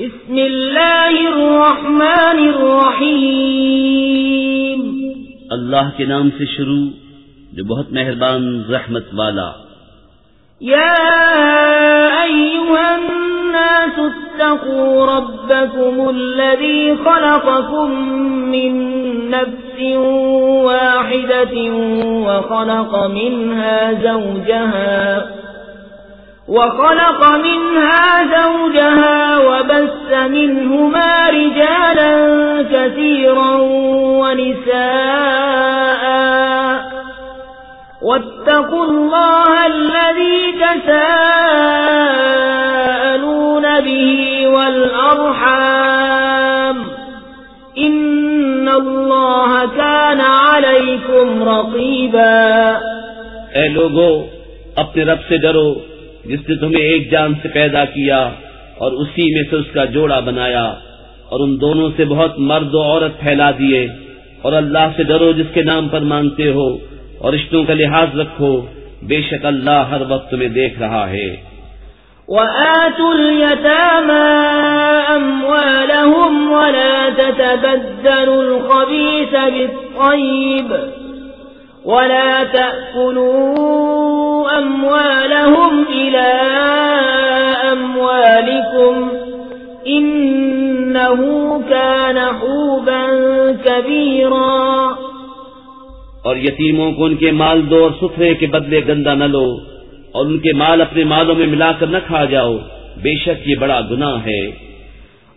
بسم اللہ الرحمن الرحیم۔ اللہ کے نام سے شروع جو بہت مہربان رحمت والا۔ یا ایوہ الناس اتقوا ربكم الذي خلقكم من نفس واحدة وخلق منها زوجها وخلق منها زوجها وبس منهما رجالا كثيرا ونساء. واتقوا الله الذي تساءلون به والأرحام. إن الله كان عليكم رقيبا. اے لوگو، اپنے رب سے ڈرو جس نے تمہیں ایک جان سے پیدا کیا اور اسی میں سے اس کا جوڑا بنایا اور ان دونوں سے بہت مرد و عورت پھیلا دیے اور اللہ سے ڈرو جس کے نام پر مانتے ہو اور رشتوں کا لحاظ رکھو۔ بے شک اللہ ہر وقت تمہیں دیکھ رہا ہے۔ وآتوا اليتامى أموالهم ولا تتبدلوا الخبيث بالطيب۔ ولا تأكلوا أموالهم إلى أموالكم إنه كان حوبا كبيرا. اور یتیموں کو ان کے مال دو اور ستھرے کے بدلے گندا نہ لو اور ان کے مال اپنے مالوں میں ملا کر نہ کھا جاؤ، بے شک یہ بڑا گناہ ہے۔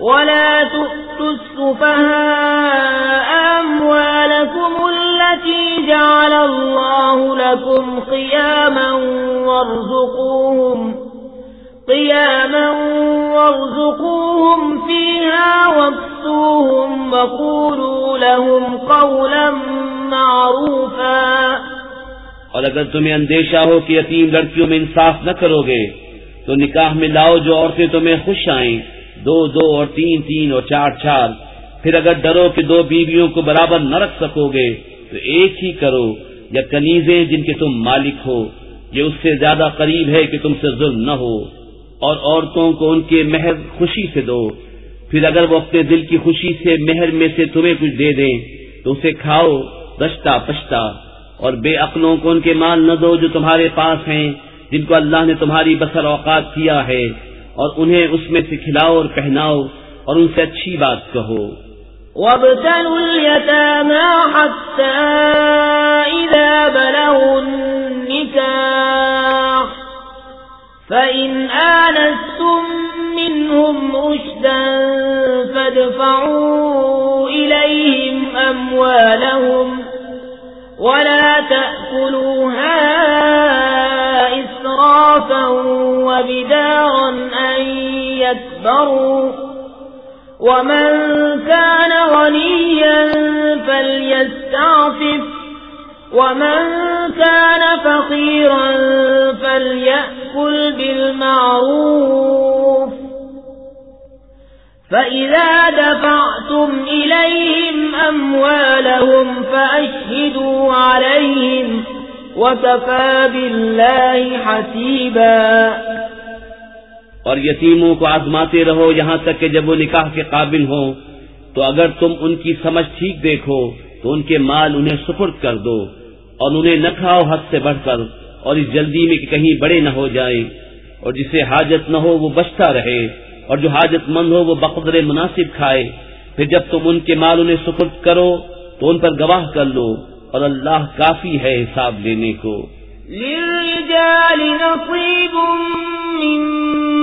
ولا تؤتوا السفهاء أموالكم التي جعل الله لكم قياما وارزقوهم قياما وارزقوهم فيها واكسوهم وقولوا لهم قولا معروفا اور اگر تمہیں اندیشہ ہو کہ یتیم لڑکیوں میں انصاف نہ کرو گے، تو نکاح میں لاؤ جو عورتیں تمہیں خوش آئیں۔ دو دو اور تین تین اور چار چار۔ پھر اگر ڈرو کہ دو بیویوں کو برابر نہ رکھ سکو گے، تو ایک ہی کرو۔ یا کنیزیں جن کے تم مالک ہو، یہ اس سے زیادہ قریب ہے کہ تم سے ظلم نہ ہو۔ اور عورتوں کو ان کے مہر خوشی سے دو۔ پھر اگر وہ اپنے دل کی خوشی سے مہر میں سے تمہیں کچھ دے دیں، تو اسے کھاؤ دشتا پشتا اور بے عقلوں کو ان کے مال نہ دو جو تمہارے پاس ہیں، جن کو اللہ نے تمہاری بسر اوقات کیا ہے۔ اور انہیں اس میں سے کھلاؤ اور پہناؤ اور ان سے اچھی بات کہو۔ وابتلوا اليتامى حتى إذا بلغوا النكاح فإن آنستم منهم رشدا فادفعوا إليهم أموالهم ولا تأكلوها إسرافا وبدارا يكبروا ومن كان غنيا فليستعفف ومن كان فقيرا فليأكل بالمعروف فإذا دفعتم إليهم أموالهم فأشهدوا عليهم وكفى بالله حسيبا اور یتیموں کو آزماتے رہو یہاں تک کہ جب وہ نکاح کے قابل ہوں، تو اگر تم ان کی سمجھ ٹھیک دیکھو، تو ان کے مال انہیں سپرد کر دو اور انہیں نہ کھاؤ حد سے بڑھ کر اور اس جلدی میں کہ کہیں بڑے نہ ہو جائیں۔ اور جسے حاجت نہ ہو وہ بچتا رہے، اور جو حاجت مند ہو وہ بقدر مناسب کھائے۔ پھر جب تم ان کے مال انہیں سپرد کرو، تو ان پر گواہ کر لو اور اللہ کافی ہے حساب لینے کو۔ للرجال نصيب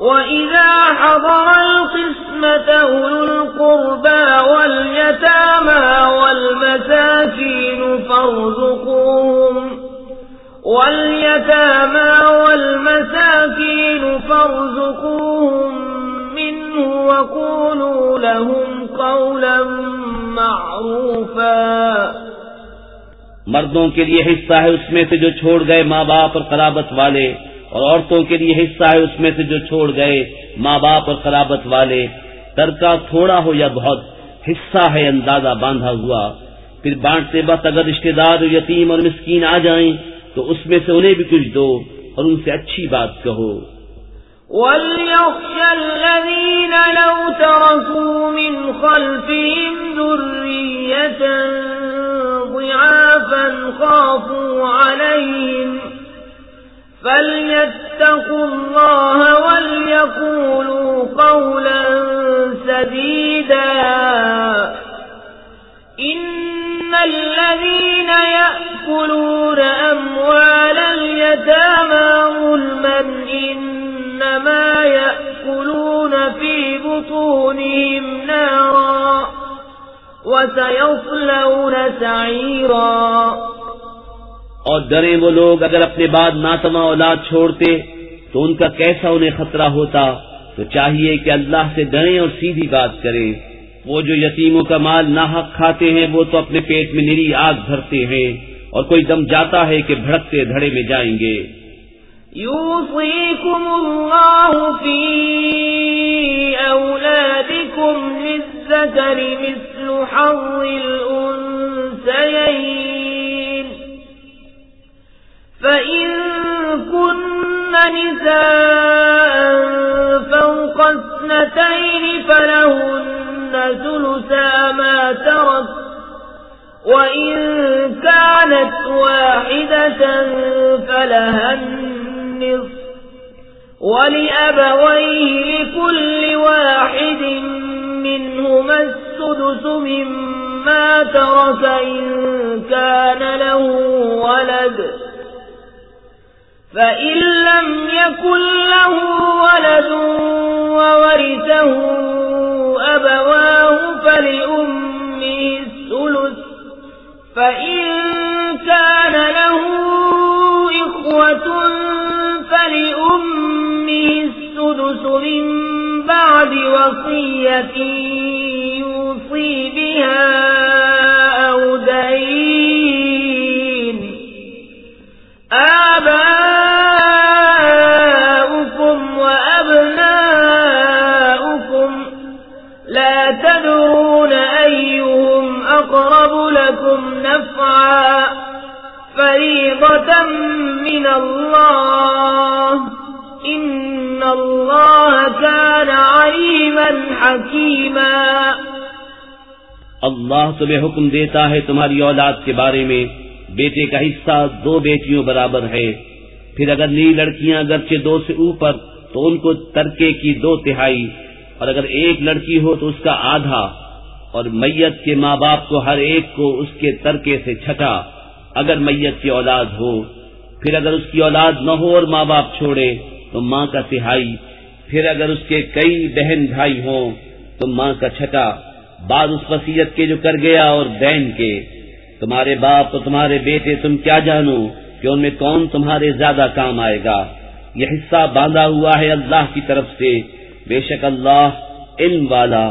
وإذا حضر القسمة أولو القربى واليتامى والمساكين فارزقوهم واليتامى والمساكين فارزقوهم منه وقولوا لهم قولا معروفا مردوں کے لیے حصہ ہے اس میں سے جو چھوڑ گئے ماں باپ اور قرابت والے اور عورتوں کے لیے حصہ ہے اس میں سے جو چھوڑ گئے ماں باپ اور خرابت والے۔ ترکا تھوڑا ہو یا بہت، حصہ ہے اندازہ باندھا ہوا۔ پھر بانٹتے وقت اگر رشتے دار یتیم اور مسکین آ جائیں، تو اس میں سے انہیں بھی کچھ دو اور ان سے اچھی بات کہو۔ الذين لو تركوا من خلفهم ذرية ضعافا خافوا عليهم فليتقوا الله وليقولوا قولا سديدا إن الذين يأكلون أموال اليتامى ظلما إنما يأكلون في بطونهم نارا وسيصلون سعيرا اور ڈرے وہ لوگ اگر اپنے بعد ناتما اولاد چھوڑتے تو ان کا کیسا انہیں خطرہ ہوتا؟ تو چاہیے کہ اللہ سے ڈریں اور سیدھی بات کریں۔ وہ جو یتیموں کا مال ناحق کھاتے ہیں، وہ تو اپنے پیٹ میں نری آگ بھرتے ہیں اور کوئی دم جاتا ہے کہ بھڑکتے دھڑے میں جائیں گے۔ يوصيكم الله في أولادكم للذكر مثل حظ الأنسيين فإن كن نساء فوق اثنتين فلهن ثلثا ما ترك وإن كانت واحدة فلها النصف ولأبويه لكل واحد منهما السدس مما ترك إن كان له ولد فإن لم يكن له ولد وورثه أبواه فلأمه الثلث فإن كان له إخوة فلأمه السدس من بعد وصية يوصي بها لكم نفعا فريضة من الله. إن الله كان عليما حكيما. اللہ تمہیں حکم دیتا ہے تمہاری اولاد کے بارے میں، بیٹے کا حصہ دو بیٹیوں برابر ہے۔ پھر اگر نی لڑکیاں اگرچہ دو سے اوپر، تو ان کو ترکے کی دو تہائی۔ اور اگر ایک لڑکی ہو تو اس کا آدھا۔ اور میت کے ماں باپ کو ہر ایک کو اس کے ترکے سے چھٹا۔ اگر میت کی اولاد ہو، پھر اگر اس کی اولاد نہ ہو اور ماں باپ چھوڑے، تو ماں کا تہائی پھر اگر اس کے کئی بہن بھائی ہوں، تو ماں کا چھٹا۔ بعد اس وسیعت کے جو کر گیا اور بہن کے۔ تمہارے باپ اور تمہارے بیٹے، تم کیا جانو کہ ان میں کون تمہارے زیادہ کام آئے گا؟ یہ حصہ باندھا ہوا ہے اللہ کی طرف سے۔ بے شک اللہ علم والا۔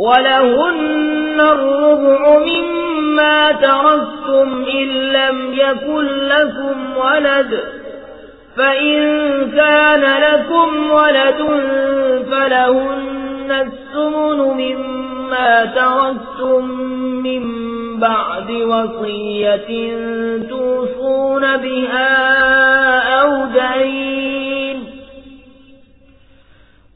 ولهن الربع مما تركتم إن لم يكن لكم ولد. فإن كان لكم ولد فلهن السمن مما تركتم من بعد وصية توصون بها أو دين.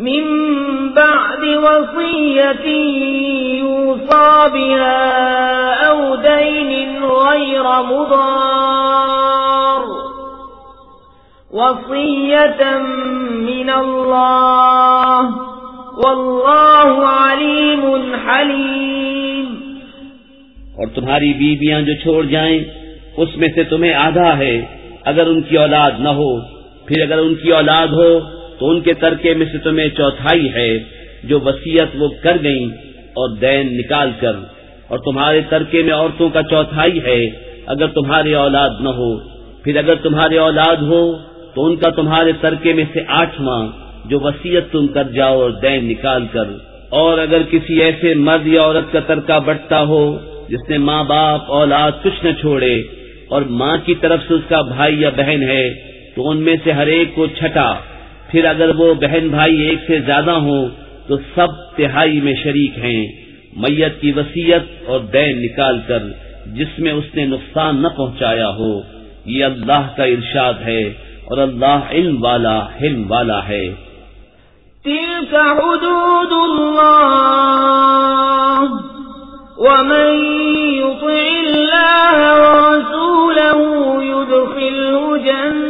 من بعد وصية يوصى بها أو دين غير مضار. وصية من الله. والله عليم حليم. اور تمہاری بیویاں جو چھوڑ جائیں، اس میں سے تمہیں آدھا ہے۔ اگر ان کی اولاد نہ ہو، پھر اگر ان کی اولاد ہو تو ان کے ترکے میں سے تمہیں چوتھائی ہے، جو وسیعت وہ کر گئیں اور دین نکال کر۔ اور تمہارے ترکے میں عورتوں کا چوتھائی ہے، اگر تمہاری اولاد نہ ہو۔ پھر اگر تمہاری اولاد ہو، تو ان کا تمہارے ترکے میں سے آٹھواں، جو وسیعت تم کر جاؤ اور دین نکال کر۔ اور اگر کسی ایسے مرد یا عورت کا ترکہ بٹتا ہو، جس نے ماں باپ، اولاد کچھ نہ چھوڑے، اور ماں کی طرف سے اس کا بھائی یا بہن ہے، تو ان میں سے ہر ایک کو چھٹا۔ پھر اگر وہ بہن بھائی ایک سے زیادہ ہوں تو سب تہائی میں شریک ہیں۔ میت کی وسیعت اور دین نکال کر جس میں اس نے نقصان نہ پہنچایا ہو، یہ اللہ کا ارشاد ہے اور اللہ علم والا، حلم والا ہے۔ تلك حدود ومن يطع الله ورسوله يدخله جنات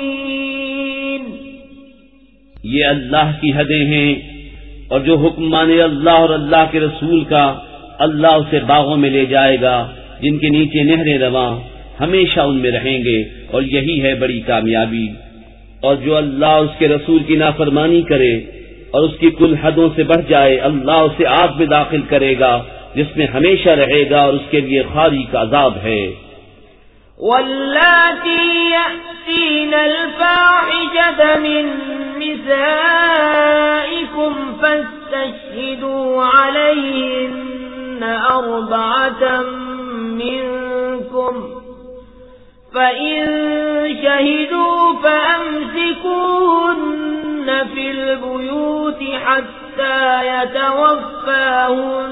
یہ اللہ کی حدیں ہیں اور جو حکم مانے اللہ اور اللہ کے رسول کا، اللہ اسے باغوں میں لے جائے گا، جن کے نیچے نہریں رواں، ہمیشہ ان میں رہیں گے اور یہی ہے بڑی کامیابی۔ اور جو اللہ اس کے رسول کی نافرمانی کرے اور اس کی کل حدوں سے بڑھ جائے، اللہ اسے آگ میں داخل کرے گا، جس میں ہمیشہ رہے گا اور اس کے لیے خاری کا عذاب ہے۔ واللاتي يأتين الفاحشة من نسائكم فاستشهدوا عليهن أربعة منكم فإن شهدوا فأمسكوهن في البيوت حتى يتوفاهن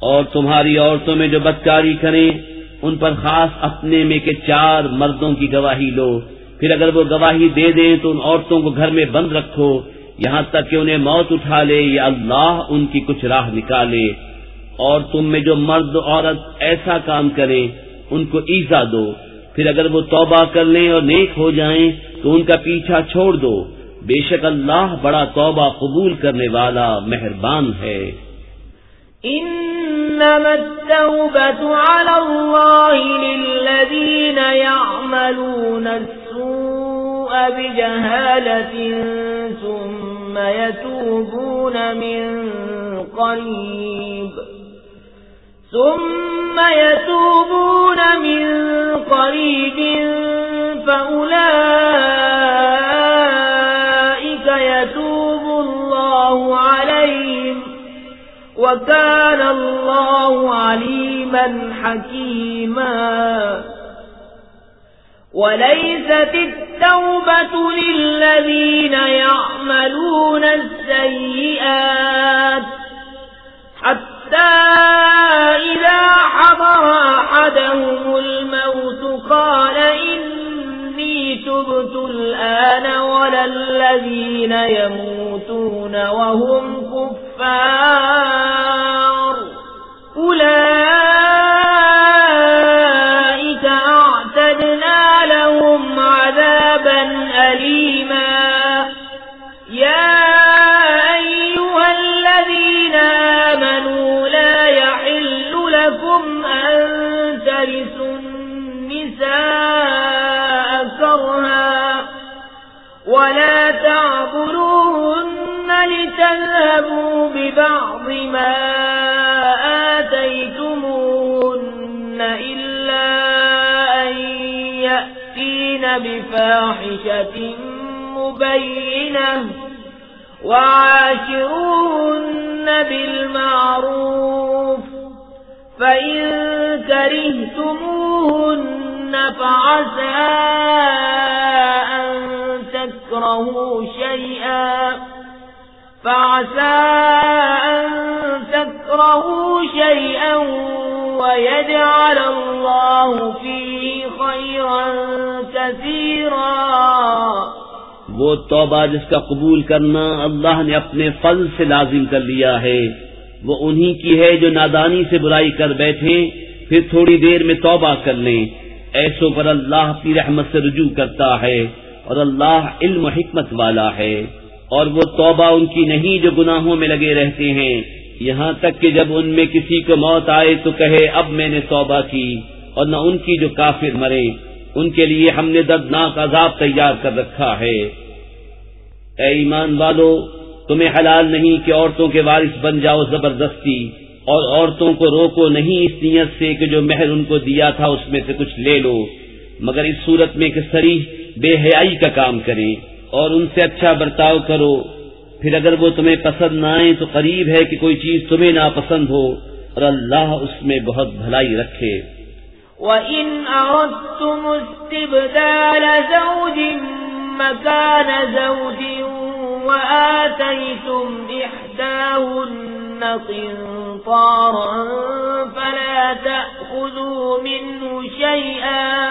اور تمہاری عورتوں میں جو بدکاری کریں، ان پر خاص اپنے میں کے چار مردوں کی گواہی لو۔ پھر اگر وہ گواہی دے دیں تو ان عورتوں کو گھر میں بند رکھو۔ یہاں تک کہ انہیں موت اٹھا لے، یا اللہ ان کی کچھ راہ نکالے۔ اور تم میں جو مرد عورت ایسا کام کرے ان کو ایزا دو۔ پھر اگر وہ توبہ کر لیں اور نیک ہو جائیں، تو ان کا پیچھا چھوڑ دو۔ بے شک اللہ بڑا توبہ قبول کرنے والا مہربان ہے۔ إنما التوبة على الله للذين يعملون السوء بجهالة ثم يتوبون من قريب ثم يتوبون من قريب فأولئك وكان الله عليما حكيما. وليست التوبة للذين يعملون السيئات حتى إذا حضر أحدهم الموت قال إن إني تبت الآن ولا الذين يموتون وهم كفار. أولئك أعتدنا لهم عذابا أليما. لتذهبوا ببعض ما آتيتموهن إلا أن يأتين بفاحشة مبينة وعاشروهن بالمعروف فإن كرهتموهن فعسى أن تكرهوا شيئا فعسى أن تكرهوا شيئا ويجعل الله فيه خيرا كثيرا. وہ توبہ جس کا قبول کرنا اللہ نے اپنے فضل سے لازم کر لیا ہے، وہ انہی کی ہے جو نادانی سے برائی کر بیٹھے، پھر تھوڑی دیر میں توبہ کر لیں۔ ایسوں پر اللہ کی رحمت سے رجوع کرتا ہے اور اللہ علم و حکمت والا ہے۔ اور وہ توبہ ان کی نہیں جو گناہوں میں لگے رہتے ہیں۔ یہاں تک کہ جب ان میں کسی کو موت آئے تو کہے، اب میں نے توبہ کی، اور نہ ان کی جو کافر مرے۔ ان کے لیے ہم نے دردناک عذاب تیار کر رکھا ہے۔ اے ایمان والو، تمہیں حلال نہیں کہ عورتوں کے وارث بن جاؤ زبردستی، اور عورتوں کو روکو نہیں اس نیت سے کہ جو مہر ان کو دیا تھا اس میں سے کچھ لے لو۔ مگر اس صورت میں کہ سریح بے حیائی کا کام کریں۔ اور ان سے اچھا برتاؤ کرو۔ پھر اگر وہ تمہیں پسند نہ آئے تو قریب ہے کہ کوئی چیز تمہیں ناپسند ہو اور اللہ اس میں بہت بھلائی رکھے۔ وَإِنْ أَرَدْتُمُ اسْتِبْدَالَ زَوْجٍ مَكَانَ زَوْجٍ وَآتَيْتُمْ إِحْدَاهُنَّ قِنطَارًا فَلَا تَأْخُذُوا مِنْهُ شَيْئًا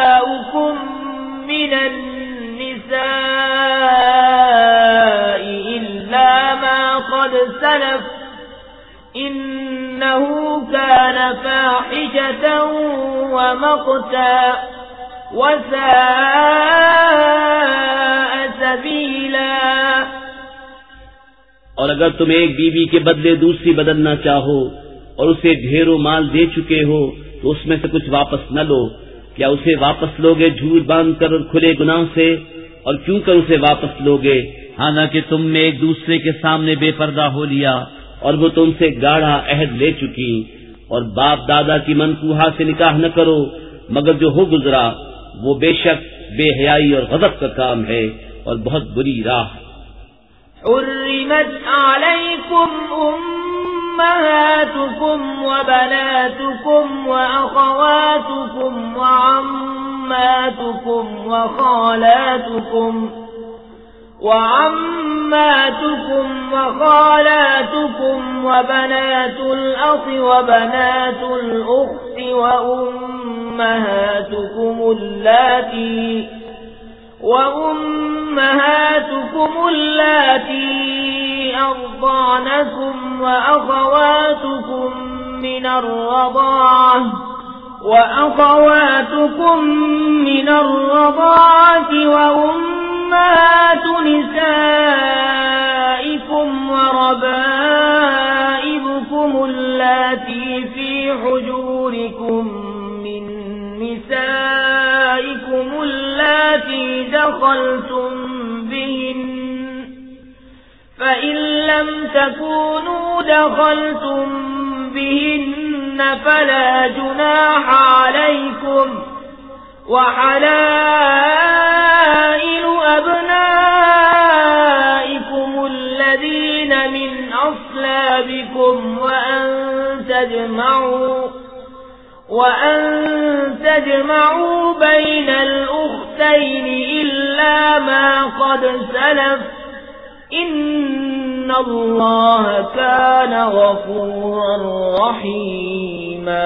من النساء إلا ما قد سلف إنه كان فاحشة ومقتا وساء سبيلا اور اگر تم ایک بیوی بی کے بدلے دوسری بدلنا چاہو اور اسے ڈھیروں مال دے چکے ہو تو اس میں سے کچھ واپس نہ لو کیا اسے واپس لوگے جھوٹ باندھ کر اور کھلے گناہ سے؟ اور کیوں کر اسے واپس لوگے؟ حالانکہ تم نے ایک دوسرے کے سامنے بے پردہ ہو لیا، اور وہ تم سے گاڑھا عہد لے چکی۔ اور باپ دادا کی منقوہا سے نکاح نہ کرو، مگر جو ہو گزرا، وہ بے شک، بے حیائی اور غضب کا کام ہے، اور بہت بری راہ۔ حرمت عليكم أمهاتكم وبناتكم وأخواتكم وعماتكم وخالاتكم وعماتكم وخالاتكم وبنات الأخ وبنات الأخت وأمهاتكم اللاتي وأمهاتكم اللاتي أرضانكم وأخواتكم من الرضاعة وأخواتكم من الرضاعة وأمهات نسائكم وربائبكم اللاتي في حجوركم من نسائكم اللاتي دخلتم فإن لم تكونوا دخلتم بهن فلا جناح عليكم وحلائل أبنائكم الذين من أصلابكم وأن تجمعوا وأن تجمعوا بين الأختين إلا ما قد سلف إن الله كان غفورا رحيما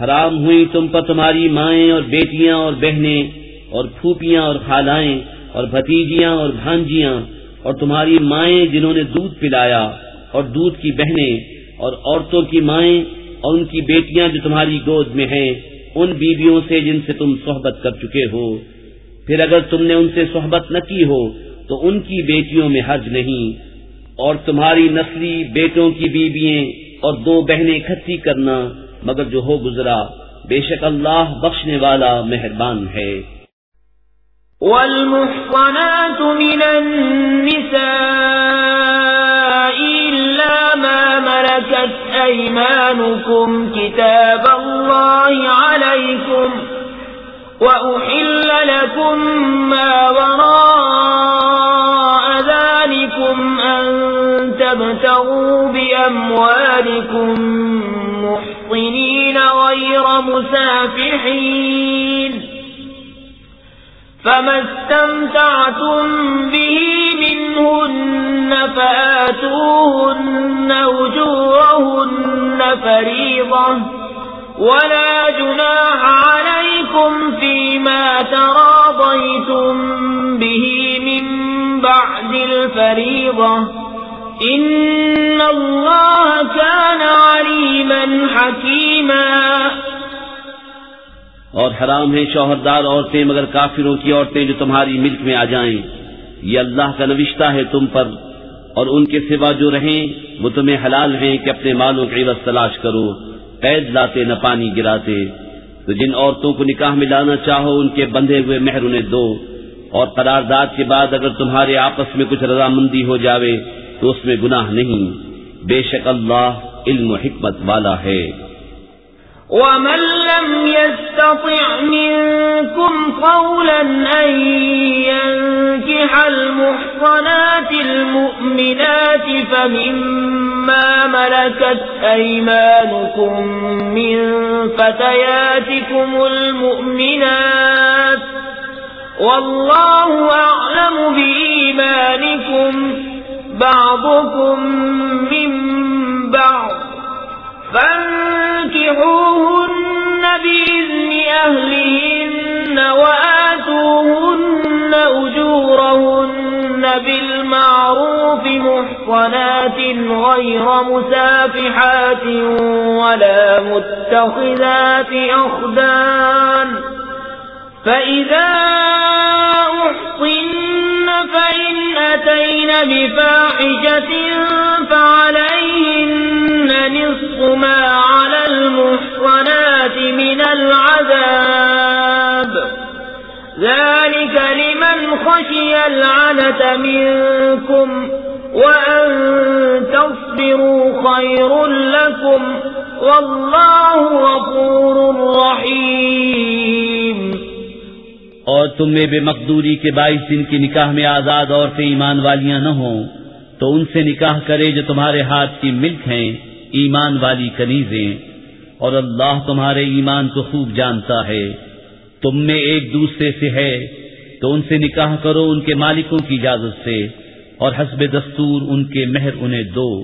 حرام ہوئی تم پر تمہاری مائیں اور بیٹیاں اور بہنیں اور پھوپیاں اور خالائیں اور بھتیجیاں اور بھانجیاں اور تمہاری مائیں جنہوں نے دودھ پلایا اور دودھ کی بہنیں اور عورتوں کی مائیں اور ان کی بیٹیاں جو تمہاری گود میں ہیں، ان بیویوں سے جن سے تم صحبت کر چکے ہو۔ پھر اگر تم نے ان سے صحبت نہ کی ہو تو ان کی بیٹیوں میں حج نہیں، اور تمہاری نسلی بیٹوں کی بیوییں اور دو بہنیں اکٹھی کرنا مگر جو ہو گزرا، بے شک اللہ بخشنے والا مہربان ہے۔ والمحصنات من النساء إلا ما ملكت أيمانكم كتاب الله عليكم وأحل لكم ما وراء تبتغوا بأموالكم محصنين غير مسافحين فما استمتعتم به منهن فآتوهن وجورهن فريضة ولا جناح عليكم فيما تراضيتم به من بعد الفريضة كان اور حرام ہیں شوہردار عورتیں مگر کافروں کی عورتیں جو تمہاری ملک میں آ جائیں۔ یہ اللہ کا نوشتہ ہے تم پر اور ان کے سوا جو رہیں وہ تمہیں حلال ہیں کہ اپنے مالوں کی عوض تلاش کرو، قید لاتے نہ پانی گراتے۔ تو جن عورتوں کو نکاح میں لانا چاہو، ان کے بندھے ہوئے مہر انہیں دو۔ اور قرارداد کے بعد اگر تمہارے آپس میں کچھ رضامندی ہو جاوے تو اس میں گناہ نہیں۔ بے شک اللہ علم و حکمت والا ہے۔ ومن لم يستطع منكم قولا أن ينكح المحصنات المؤمنات فمما ملكت أيمانكم من فتياتكم المؤمنات والله أعلم بإيمانكم بعضكم من بعض فانكحوهن بإذن أهلهن وآتوهن أجورهن بالمعروف محصنات غير مسافحات ولا متخذات أخدان فإذا أحصن فإن أتين بفاحجة فعليهن نصف ما على المحصنات من العذاب. ذلك لمن خشي العنة منكم وأن تصبروا خير لكم والله غفور رحيم. اور تم میں بے مقدوری کے باعث جن کی نکاح میں آزاد عورتیں ایمان والیاں نہ ہوں، تو ان سے نکاح کرے جو تمہارے ہاتھ کی ملک ہیں، ایمان والی کنیزیں۔ اور اللہ تمہارے ایمان کو خوب جانتا ہے۔ تم میں ایک دوسرے سے ہے، تو ان سے نکاح کرو ان کے مالکوں کی اجازت سے۔ اور حسب دستور ان کے مہر انہیں دو۔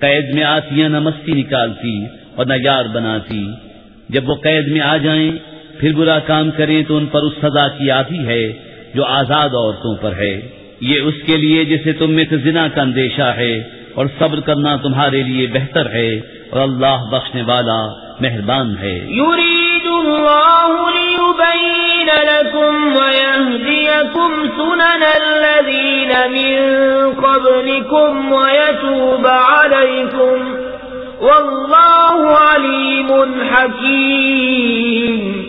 قید میں آتیاں نہ مستی نکالتی اور نہ یار بناتی۔ جب وہ قید میں آ جائیں پھر برا کام کریں تو ان پر اس سزا کی آدھی ہے جو آزاد عورتوں پر ہے۔ یہ اس کے لیے جسے تم میں سے زنا کا اندیشہ ہے اور صبر کرنا تمہارے لیے بہتر ہے اور اللہ بخشنے والا مہربان ہے۔ ليبين لكم ويهديكم سنن الذين من قبلكم ويتوب عليكم والله عليم حكيم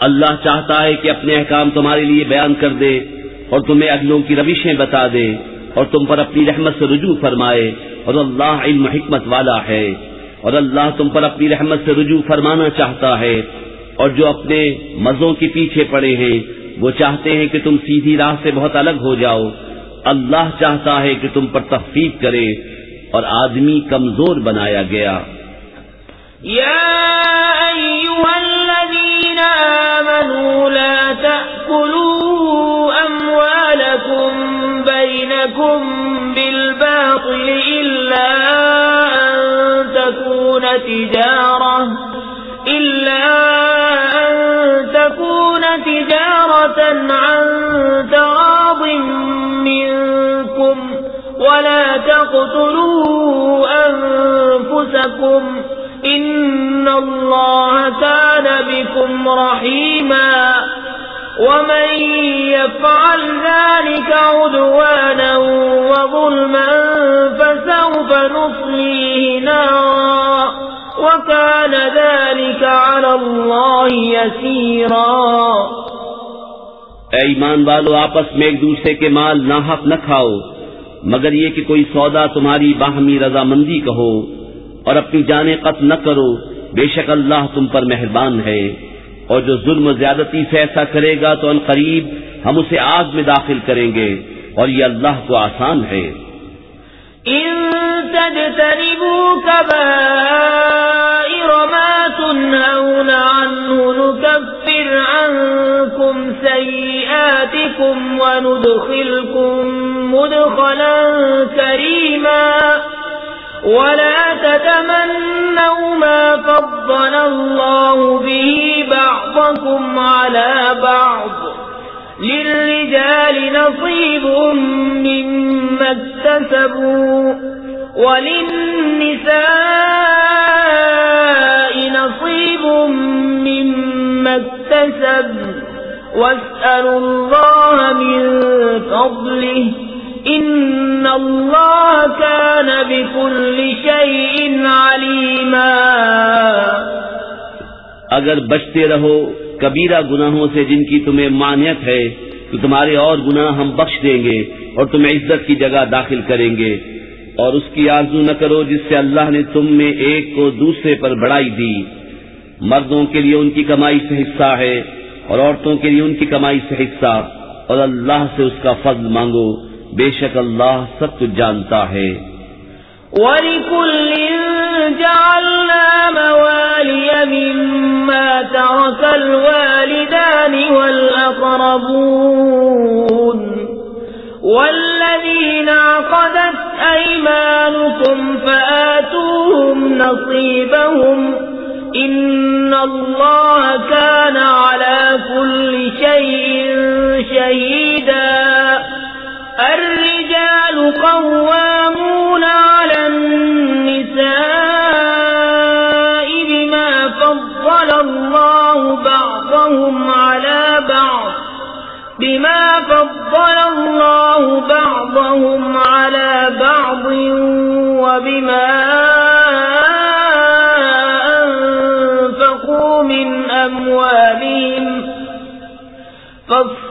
اللہ چاہتا ہے کہ اپنے احکام تمہارے لیے بیان کر دے اور تمہیں اگلوں کی روشیں بتا دے اور تم پر اپنی رحمت سے رجوع فرمائے اور اللہ علم حکمت والا ہے اور اللہ تم پر اپنی رحمت سے رجوع فرمانا چاہتا ہے اور جو اپنے مزوں کے پیچھے پڑے ہیں وہ چاہتے ہیں کہ تم سیدھی راہ سے بہت الگ ہو جاؤ۔ اللہ چاہتا ہے کہ تم پر تخفیف کرے اور آدمی کمزور بنایا گیا۔ یا ایوہ الذین آمنوا لا تأکلوا اموالکم بینکم بالباطل تكون تجارة عن تراض منكم، ولا تقتلوا أنفسكم إن الله كان بكم رحيما ومن يفعل ذلك عدوانا وظلما فسوف نصليه نارا وكان ذلك على الله يسيرا اے ایمان والو، آپس میں ایک دوسرے کے مال ناحق نہ کھاؤ، مگر یہ کہ کوئی سودا تمہاری باہمی رضامندی کہو۔ اور اپنی جانیں قتل نہ کرو۔ بے شک اللہ تم پر مہربان ہے۔ اور جو ظلم و زیادتی سے ایسا کرے گا تو ان قریب ہم اسے آگ میں داخل کریں گے۔ اور یہ اللہ کو آسان ہے۔ تجتنبوا كبائر ما تنهون عنه نكفر عنكم سيئاتكم وندخلكم مدخلا كريما ولا تتمنوا ما فضل الله به بعضكم على بعض للرجال نصيب مما اكتسبوا وللنساء نصيب مما اكتسب واسألوا الله من فضله إن الله كان بكل شيء عليما اگر بچتے رہو کبیرہ گناہوں سے جن کی تمہیں مانیت ہے، تو تمہارے اور گناہ ہم بخش دیں گے اور تمہیں عزت کی جگہ داخل کریں گے۔ اور اس کی آرزو نہ کرو جس سے اللہ نے تم میں ایک کو دوسرے پر بڑائی دی۔ مردوں کے لیے ان کی کمائی سے حصہ ہے اور عورتوں کے لیے ان کی کمائی سے حصہ۔ اور اللہ سے اس کا فضل مانگو۔ بے شک اللہ سب کچھ جانتا ہے۔ وَلِكُلٍ جَعَلْنَا مَوَالِيَ مِمَّا تَرَكَ الْوَالِدَانِ وَالْأَقْرَبُونَ والذين عقدت أيمانكم فآتوهم نصيبهم إن الله كان على كل شيء شهيدا الرجال قوامون على النساء بما فضل الله بعضهم على بعض. بما فضل الله بعضهم على بعض وبما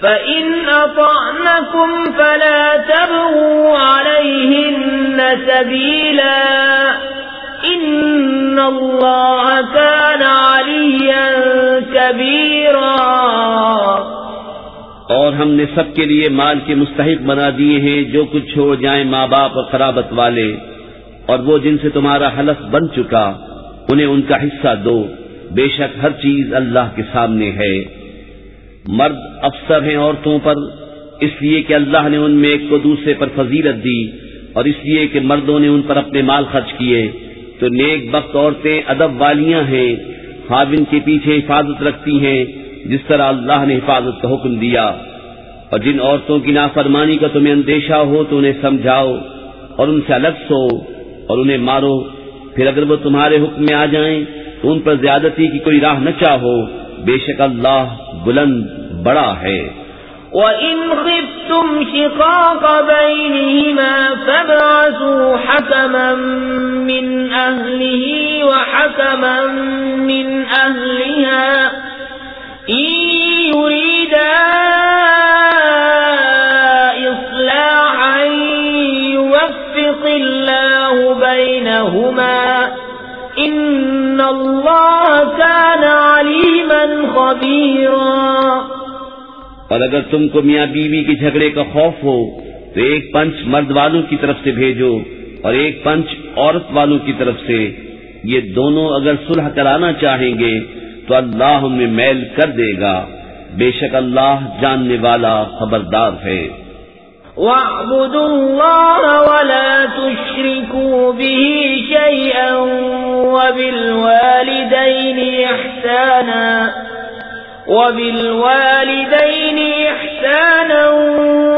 فإن أطعنكم فلا تبغوا عليهن سبيلا إن الله كان عليا كبيرا اور ہم نے سب کے لیے مال کے مستحق بنا دیے ہیں جو کچھ چھوڑ جائیں ماں باپ اور خرابت والے۔ اور وہ جن سے تمہارا حلف بن چکا، انہیں ان کا حصہ دو۔ بے شک ہر چیز اللہ کے سامنے ہے۔ مرد افسر ہیں عورتوں پر، اس لیے کہ اللہ نے ان میں ایک کو دوسرے پر فضیلت دی اور اس لیے کہ مردوں نے ان پر اپنے مال خرچ کیے۔ تو نیک بخت عورتیں ادب والیاں ہیں، خاوند کے پیچھے حفاظت رکھتی ہیں، جس طرح اللہ نے حفاظت کا حکم دیا۔ اور جن عورتوں کی نافرمانی کا تمہیں اندیشہ ہو تو انہیں سمجھاؤ اور ان سے الگ سو اور انہیں مارو۔ پھر اگر وہ تمہارے حکم میں آ جائیں تو ان پر زیادتی کی کوئی راہ نہ چاہو۔ بے شک اللہ بلند بڑا ہے۔ وَإِنْ خِفْتُمْ شِقَاقَ بَيْنِهِمَا فَابْعَثُوا حَكَمًا مِّنْ أَهْلِهِ وَحَكَمًا مِّنْ أَهْلِهَا يريدا إصلاحا يوفق الله بينهما إن الله كان عليما خبيرا اور اگر تم کو میاں بیوی کے جھگڑے کا خوف ہو، تو ایک پنچ مرد والوں کی طرف سے بھیجو اور ایک پنچ عورت والوں کی طرف سے۔ یہ دونوں اگر صلح کرانا چاہیں گے، تو اللہ میں میل کر دے گا۔ بے شک اللہ جاننے والا خبردار ہے۔ وَاعْبُدُوا اللَّهَ وَلَا تُشْرِكُوا بِهِ شَيْئًا وَبِالْوَالِدَيْنِ إِحْسَانًا وَبِالْوَالِدَيْنِ إِحْسَانًا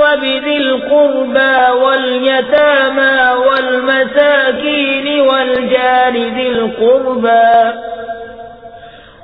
وَبِذِي الْقُرْبَى وَالْيَتَامَى وَالْمَسَاكِينِ وَالْجَارِ ذِي الْقُرْبَى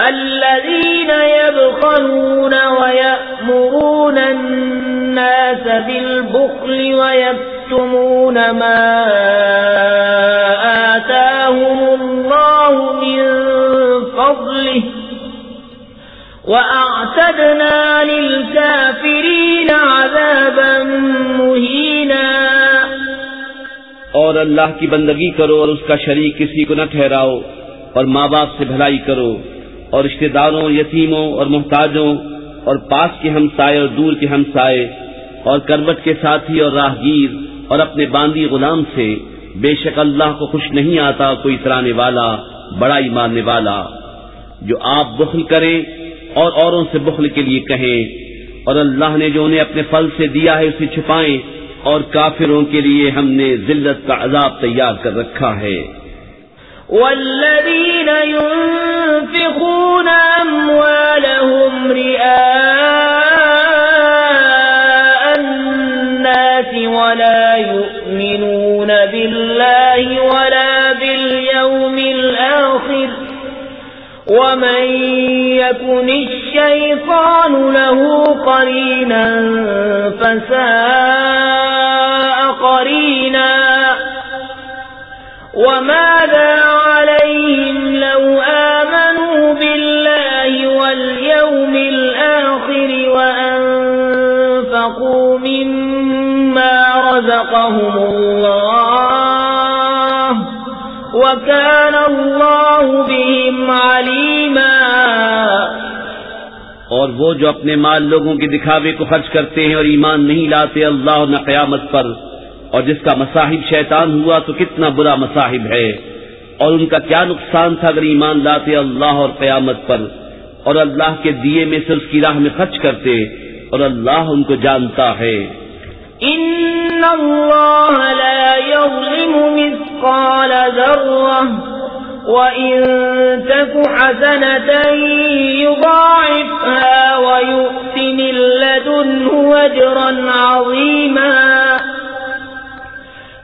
الذين يبخلون ويأمرون الناس بالبخل ويكتمون ما آتاهم الله من فضله وأعتدنا للكافرين عذابا مهينا اور اللہ کی بندگی کرو اور اس کا شریک کسی کو نہ ٹھہراؤ اور ماں باپ سے بھلائی کرو۔ اور رشتے داروں، یتیموں اور محتاجوں اور پاس کے ہمسائے اور دور کے ہمسائے اور کروٹ کے ساتھی اور راہگیر اور اپنے باندی غلام سے بے شک اللہ کو خوش نہیں آتا کوئی ترانے والا بڑائی ماننے والا۔ جو آپ بخل کریں اور اوروں سے بخل کے لیے کہیں اور اللہ نے جو انہیں اپنے پھل سے دیا ہے اسے چھپائیں اور کافروں کے لیے ہم نے ذلت کا عذاب تیار کر رکھا ہے۔ والذين ينفقون أموالهم رئاء الناس ولا يؤمنون بالله ولا باليوم الآخر ومن يكن الشيطان له قرينا فساء وماذا عليهم لو آمنوا بالله واليوم الآخر وأنفقوا مما رزقهم الله وكان الله بهم عليما. اور وہ جو اپنے مال لوگوں کے دکھاوے کو خرچ کرتے ہیں اور ایمان نہیں لاتے، اللہ نہ قیامت پر اور جس کا مصاحب شیطان ہوا تو کتنا برا مصاحب ہے۔ اور ان کا کیا نقصان تھا اگر ایمان لاتے اللہ اور قیامت پر؟ اور اللہ کے دیے میں سے اس کی راہ میں خرچ کرتے اور اللہ ان کو جانتا ہے۔ إن الله لا يظلم مثقال ذرة وإن تك حسنة يضاعفها ويؤت من لدنه أجرا عظيما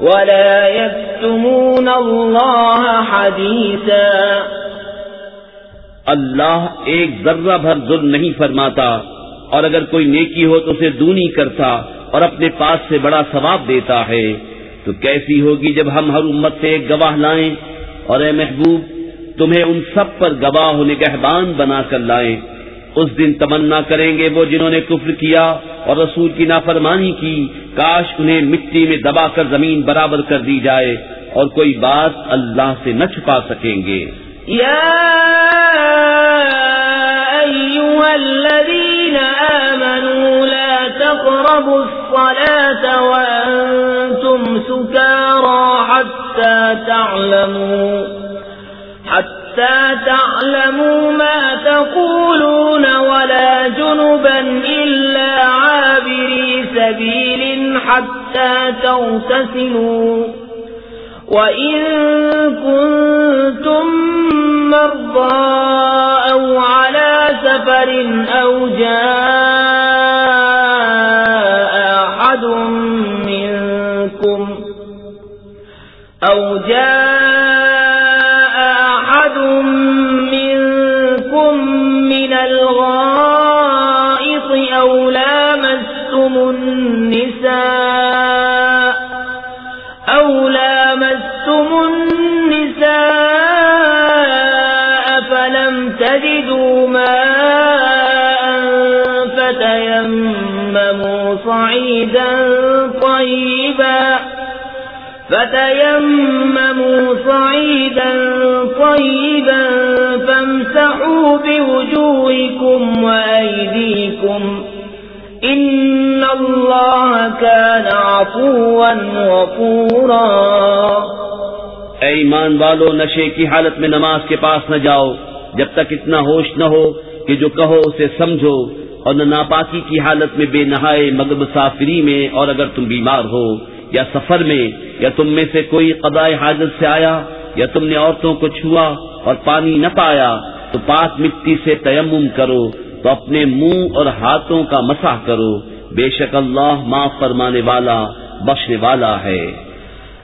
ولا يكتمون الله حديثا اللہ ایک ذرہ بھر ظلم نہیں فرماتا اور اگر کوئی نیکی ہو تو اسے دونی کرتا اور اپنے پاس سے بڑا ثواب دیتا ہے۔ تو کیسی ہوگی جب ہم ہر امت سے ایک گواہ لائیں اور اے محبوب، تمہیں ان سب پر گواہ نگہبان بنا کر لائیں۔ اس دن تمنا کریں گے وہ جنہوں نے کفر کیا اور رسول کی نافرمانی کی، کاش انہیں مٹی میں دبا کر زمین برابر کر دی جائے اور کوئی بات اللہ سے نہ چھپا سکیں گے۔ يا أيها الذين آمنوا لا تقربوا الصلاة وأنتم سكارى حتى تعلموا۔ حتى تعلموا ما تقولون ولا جنبا إلا عابري سبيل حتى تغتسلوا. وإن كنتم مرضى أو على سفر أو جاء صعيدا طيبا فتيمموا صعيدا طيبا فامسحوا بوجوهكم وأيديكم إن الله كان عفوا غفورا اے ایمان والو، نشے کی حالت میں نماز کے پاس نہ جاؤ، جب تک اتنا ہوش نہ ہو کہ جو کہو اسے سمجھو۔ اور نہ ناپاکی کی حالت میں بے نہائے مگر مسافری میں اور اگر تم بیمار ہو یا سفر میں یا تم میں سے کوئی قضاء حاجت سے آیا یا تم نے عورتوں کو چھوا اور پانی نہ پایا، تو پاک مٹی سے تیمم کرو، تو اپنے منہ اور ہاتھوں کا مسح کرو۔ بے شک اللہ معاف فرمانے والا، بخشنے والا ہے۔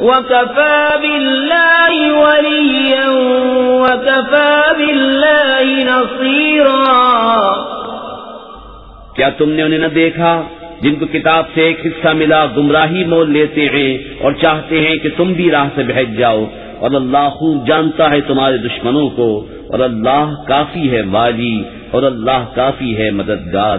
وكفى بالله وليا وكفى بالله نصيرا کیا تم نے انہیں نہ دیکھا جن کو کتاب سے ایک حصہ ملا گمراہی مول لیتے ہیں اور چاہتے ہیں کہ تم بھی راہ سے بہت جاؤ؟ اور اللہ خوب جانتا ہے تمہارے دشمنوں کو، اور اللہ کافی ہے والی اور اللہ کافی ہے مددگار۔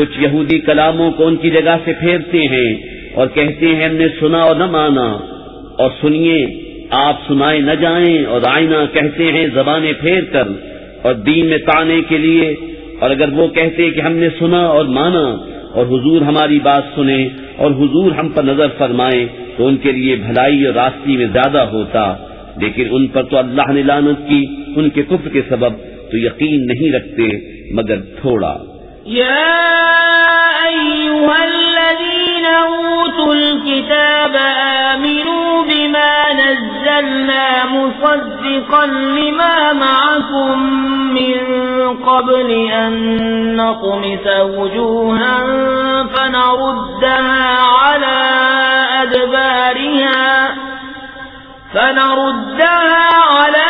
کچھ یہودی کلاموں کو ان کی جگہ سے پھیرتے ہیں اور کہتے ہیں ہم نے سنا اور نہ مانا اور سنیے، آپ سنائے نہ جائیں اور آئینہ کہتے ہیں زبانیں پھیر کر اور دین میں تانے کے لیے اور اگر وہ کہتے کہ ہم نے سنا اور مانا اور حضور ہماری بات سنے اور حضور ہم پر نظر فرمائے تو ان کے لیے بھلائی اور راستی میں زیادہ ہوتا۔ لیکن ان پر تو اللہ نے لانت کی، ان کے کفر کے سبب تو یقین نہیں رکھتے، مگر تھوڑا۔ يا أيها الذين أوتوا الكتاب آمنوا بما نزلنا مصدقا لما معكم من قبل أن نطمس وجوها فنردها على أدبارها فنردها على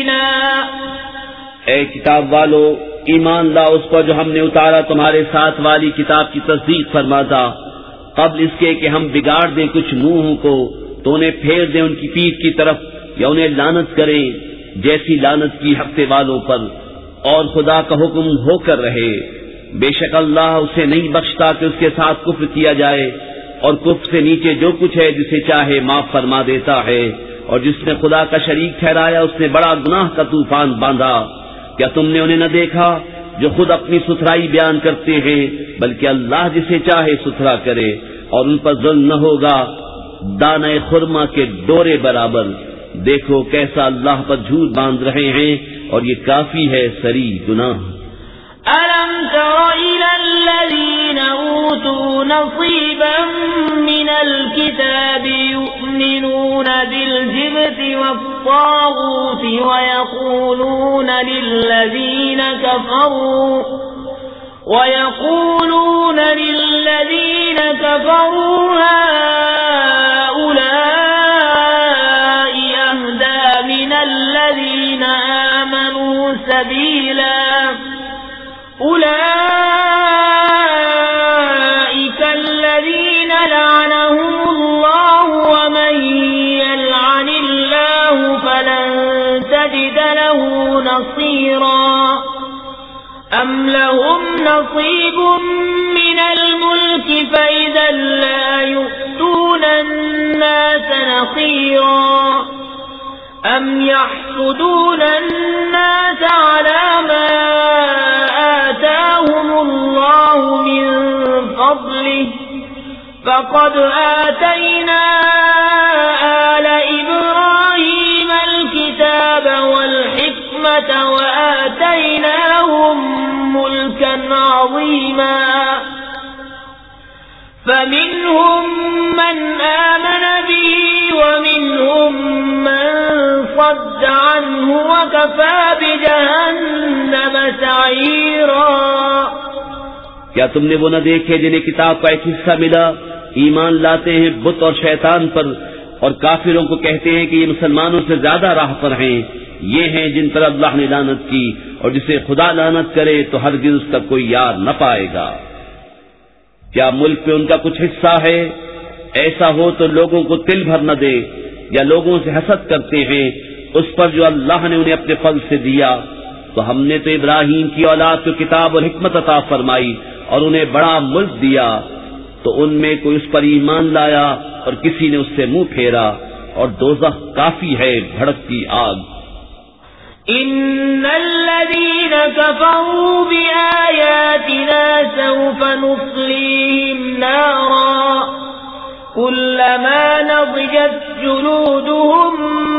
اے کتاب والو، ایمان لا اس پر جو ہم نے اتارا، تمہارے ساتھ والی کتاب کی تصدیق فرماتا۔ قبل اس کے کہ ہم بگاڑ دیں کچھ منہوں کو، تو انہیں پھیر دیں ان کی پیٹ کی طرف یا انہیں لانت کریں، جیسی لانت کی ہفتے والوں پر۔ اور خدا کا حکم ہو کر رہے۔ بے شک اللہ اسے نہیں بخشتا کہ اس کے ساتھ کفر کیا جائے، اور کفر سے نیچے جو کچھ ہے جسے چاہے معاف فرما دیتا ہے۔ اور جس نے خدا کا شریک ٹھہرایا، اس نے بڑا گناہ کا طوفان باندھا۔ کیا تم نے انہیں نہ دیکھا جو خود اپنی ستھرائی بیان کرتے ہیں، بلکہ اللہ جسے چاہے ستھرا کرے، اور ان پر ظلم نہ ہوگا دانے خرما کے ڈورے برابر۔ دیکھو کیسا اللہ پر جھوٹ باندھ رہے ہیں، اور یہ کافی ہے، سری گناہ۔ ألم تر إلى الذين أوتوا نصيبا من الكتاب يؤمنون بالجبت والطاغوت ويقولون للذين كفروا ويقولون للذين كفروا هؤلاء أم لهم نصيب من الملك فإذا لا يؤتون الناس نصيرا أم يحسدون الناس على ما آتاهم الله من فضله فقد آتينا آل إبراهيم الكتاب والحكمة وآتيناهم ملكا عظيما. فمنهم من آمن به ومنهم من صد عنه وكفى بجهنم سعيرا. کیا تم نے وہ نہ دیکھے جنہیں کتاب کا ایک حصہ ملا؟ ایمان لاتے ہیں بت اور شیطان پر اور کافروں کو کہتے ہیں کہ یہ مسلمانوں سے زیادہ راہ پر ہیں۔ یہ ہیں جن پر اللہ نے لانت کی اور جسے خدا لانت کرے تو ہرگز اس کا کوئی یار نہ پائے گا۔ کیا ملک پہ ان کا کچھ حصہ ہے؟ ایسا ہو تو لوگوں کو تل بھر نہ دے یا لوگوں سے حسد کرتے ہیں۔ اس پر جو اللہ نے انہیں اپنے فضل سے دیا، تو ہم نے تو ابراہیم کی اولاد کو کتاب اور حکمت عطا فرمائی اور انہیں بڑا ملک دیا۔ تو ان میں کوئی اس پر ایمان لایا اور کسی نے اس سے منہ پھیرا اور دوزخ کافی ہے بھڑکتی آگ۔ ان الذين كفروا بآياتنا سوف نصليهم نارا كلما نضجت جلودهم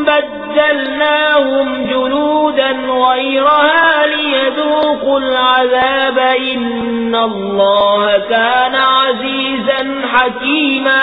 بدلناهم جلودا غيرها ليذوقوا العذاب إن الله كان عزيزا حكيما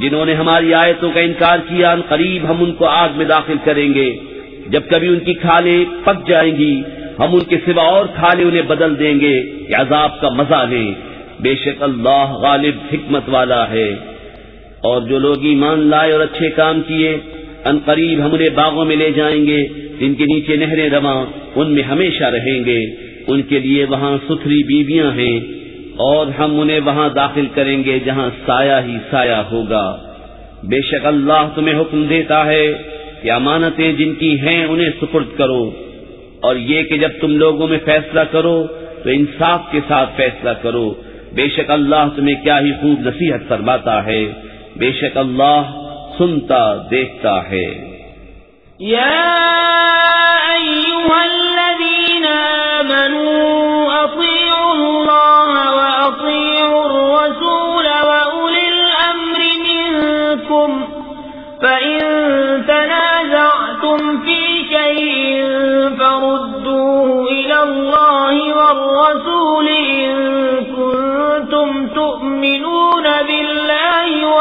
جنہوں نے ہماری آیتوں کا انکار کیا، ان قریب ہم ان کو آگ میں داخل کریں گے۔ جب کبھی ان کی کھالیں پک جائیں گی، ہم ان کے سوا اور کھالے انہیں بدل دیں گے کہ عذاب کا مزہ لیں۔ بے شک اللہ غالب حکمت والا ہے۔ اور جو لوگ ایمان لائے اور اچھے کام کیے، ان قریب ہم انہیں باغوں میں لے جائیں گے۔ جن کے نیچے نہریں رواں، ان میں ہمیشہ رہیں گے۔ ان کے لیے وہاں ستھری بیویاں ہیں۔ اور ہم انہیں وہاں داخل کریں گے جہاں سایہ ہی سایہ ہوگا۔ بے شک اللہ تمہیں حکم دیتا ہے کہ امانتیں جن کی ہیں انہیں سپرد کرو۔ اور یہ کہ جب تم لوگوں میں فیصلہ کرو تو انصاف کے ساتھ فیصلہ کرو۔ بے شک اللہ تمہیں کیا ہی خوب نصیحت فرماتا ہے۔ بے شک اللہ سنتا دیکھتا ہے۔ یا الذین آمنوا اطیعوا اللہ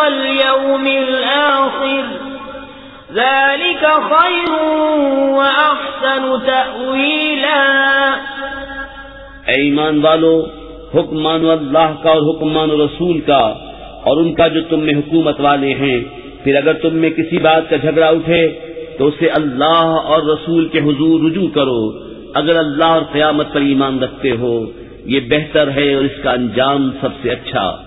واليوم الآخر. ذلك خير وأحسن تأويلا. اے ایمان والو حکم مانو اللہ کا اور حکم مانو رسول کا اور ان کا جو تم میں حکومت والے ہیں، پھر اگر تم میں کسی بات کا جھگڑا اٹھے، تو اسے اللہ اور رسول کے حضور رجوع کرو۔ اگر اللہ اور قیامت پر ایمان رکھتے ہو، یہ بہتر ہے اور اس کا انجام سب سے اچھا۔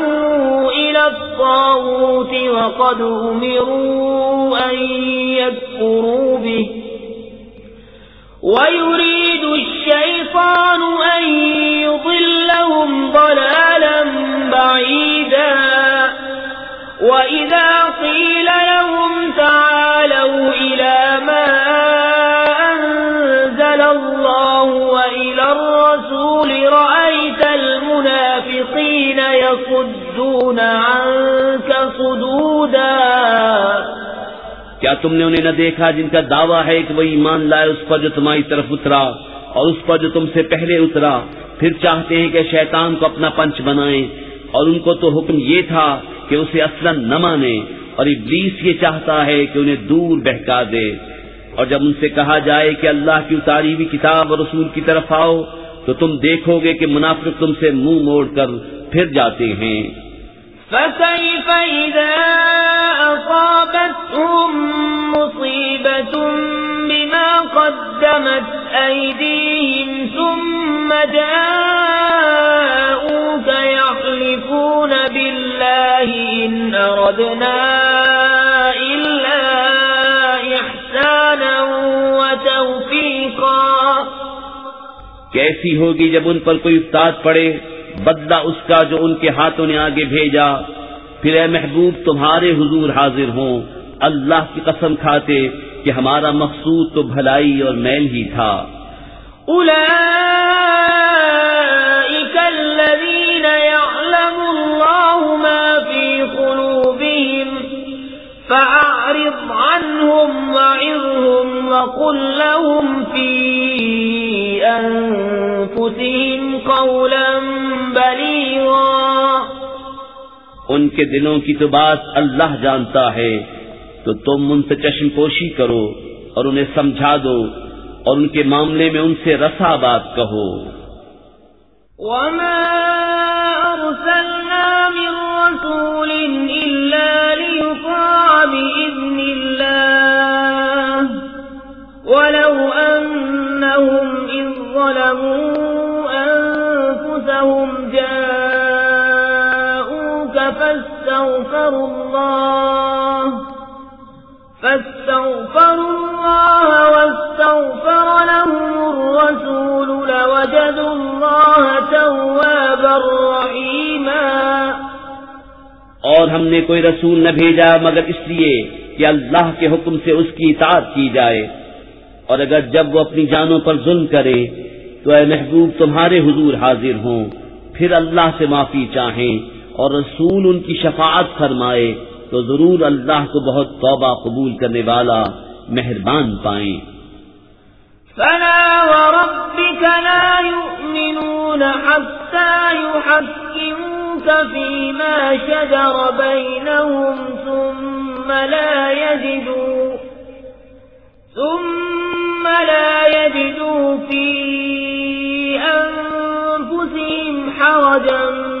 الطاغوت وقد أمروا أن يكفروا به ويريد الشيطان أن يضلهم ضلالا بعيدا وإذا قيل لهم تعالوا إلى ما أنزل الله وإلى الرسول رأيت المنافقين يصدون عنك صدودا۔ کیا تم نے انہیں نہ دیکھا جن کا دعویٰ ہے کہ وہ ایمان لائے اس پر جو تمہاری طرف اترا اور اس پر جو تم سے پہلے اترا؟ پھر چاہتے ہیں کہ شیطان کو اپنا پنچ بنائیں۔ اور ان کو تو حکم یہ تھا کہ اسے اصلا نہ مانے اور ابلیس یہ چاہتا ہے کہ انہیں دور بہکا دے۔ اور جب ان سے کہا جائے کہ اللہ کی اتاری ہوئی کتاب اور رسول کی طرف آؤ، تو تم دیکھو گے کہ منافق تم سے منہ موڑ کر پھر جاتے ہیں۔ فكيف إذا أصابتهم مصيبة بما قدمت أيديهم ثم جاءوك يحلفون بالله إن أردنا إلا إحسانا وتوفيقا کیسی ہوگی جب ان پر کوئی افتاد پڑے بدلہ اس کا جو ان کے ہاتھوں نے آگے بھیجا۔ پھر اے محبوب، تمہارے حضور حاضر ہوں۔ اللہ کی قسم کھاتے کہ ہمارا مقصود تو بھلائی اور میل ہی تھا۔ الذين يعلم الله ما في قلوبهم فأعرض عنهم وعظهم وقل لهم في أنفسهم قولا بليغا. ان کے دلوں کی تو بات اللہ جانتا ہے، تو تم ان سے چشم پوشی کرو اور انہیں سمجھا دو اور ان کے معاملے میں ان سے رسا بات کہو۔ وما أرسلنا من رسول إلا ليطاع بإذن الله ولو أنهم إذ ظلموا أنفسهم جاءوك فاستغفروا الله فاستغفروا الله واستغفر لهم الرسول لوجدوا الله توابا رحيما. اور ہم نے کوئی رسول نہ بھیجا مگر اس لیے کہ اللہ کے حکم سے اس کی اطاعت کی جائے۔ اور اگر جب وہ اپنی جانوں پر ظلم کرے تو اے محبوب تمہارے حضور حاضر ہوں، پھر اللہ سے معافی چاہیں اور رسول ان کی شفاعت فرمائے۔ تو ضرور اللہ کو بہت توبہ قبول کرنے والا مہربان پائیں۔ فلا وربك لا يؤمنون حتى يحكموك فيما شجر بينهم ثم لا يجدوا ثم لا يجدوا في أنفسهم حرجا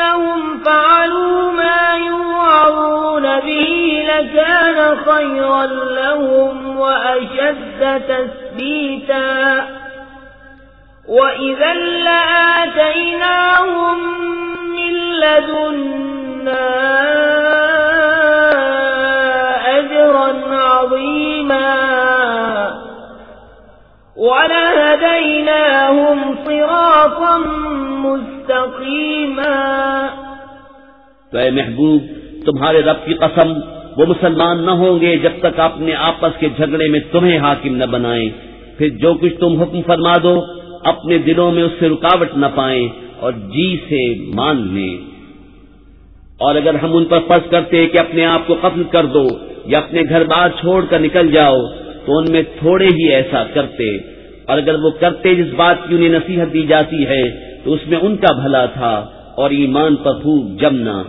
أنهم فعلوا ما يوعظون به لكان خيرا لهم وأشد تثبيتا. وإذا لآتيناهم من لدنا أجرا عظيما. ولهديناهم صراطا مستقيما. تو اے محبوب، تمہارے رب کی قسم، وہ مسلمان نہ ہوں گے جب تک اپنے آپس کے جھگڑے میں تمہیں حاکم نہ بنائیں۔ پھر جو کچھ تم حکم فرما دو، اپنے دلوں میں اس سے رکاوٹ نہ پائیں اور جی سے مان لیں۔ اور اگر ہم ان پر فرض کرتے کہ اپنے آپ کو قتل کر دو یا اپنے گھر بار چھوڑ کر نکل جاؤ، تو ان میں تھوڑے ہی ایسا کرتے۔ اور اگر وہ کرتے، جس بات کی انہیں نصیحت دی جاتی ہے تو اس میں ان کا بھلا تھا اور ایمان پر پھوک جمنا۔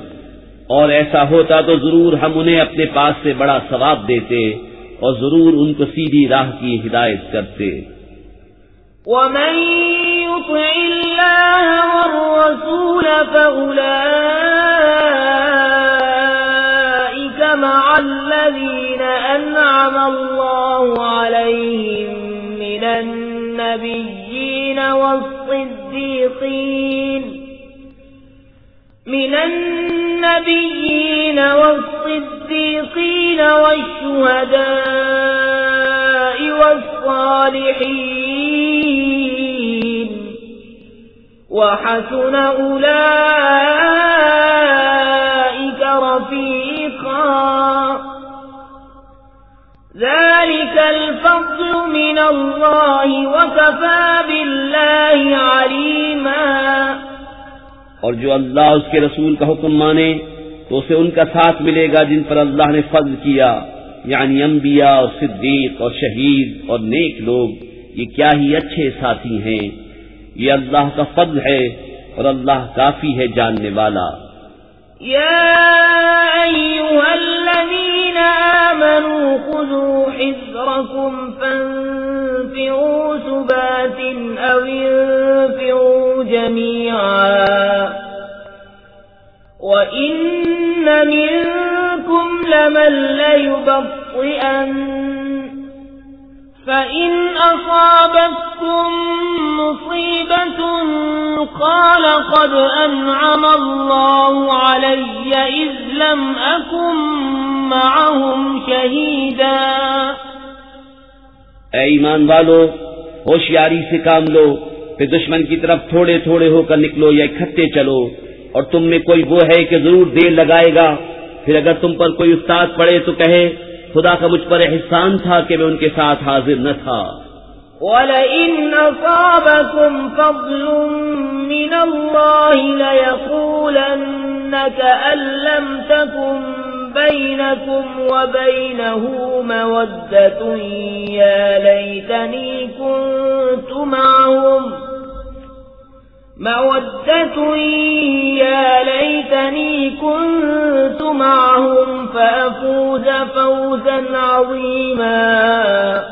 اور ایسا ہوتا تو ضرور ہم انہیں اپنے پاس سے بڑا ثواب دیتے اور ضرور ان کو سیدھی راہ کی ہدایت کرتے۔ ومن يطع الله والرسول فأولئك مع الذين أنعم الله عليهم من النبيين والصديقين من النبيين والصديقين والشهداء والصالحين وحسن أولئك رفيقا ذلك الفضل من الله وكفى بالله عليما. اور جو اللہ اس کے رسول کا حکم مانے تو اسے ان کا ساتھ ملے گا جن پر اللہ نے فضل کیا یعنی انبیاء اور صدیق اور شہید اور نیک لوگ، یہ کیا ہی اچھے ساتھی ہیں؟ یہ اللہ کا فضل ہے اور اللہ کافی ہے جاننے والا۔ يا أيها الذين آمنوا خذوا حذركم فانفروا سبات أو انفروا جميعا وإن منكم لمن ليبطئن فإن أصابتكم مصيبة قال قد أنعم الله علي إذ لم أكن معهم شهيدا اے ایمان والو، ہوشیاری سے کام لو، پھر دشمن کی طرف تھوڑے تھوڑے ہو کر نکلو یا اکٹھے چلو، اور تم میں کوئی وہ ہے کہ ضرور دیر لگائے گا، پھر اگر تم پر کوئی استاد پڑے تو کہے خدا کا مجھ پر احسان تھا کہ میں ان کے ساتھ حاضر نہ تھا۔ وَلَئِنْ أَصَابَكُمْ فَضْلٌ مِّنَ اللَّهِ لَيَقُولَنَّكَ أَن لَّمْ تَكُن بَيْنَكُمْ وَبَيْنَهُ مَوَدَّةٌ يَا لَيْتَنِي كُنتُ مَعَهُمْ۔ مودة يا ليتني كنت معهم فأفوز فوزا عظيما.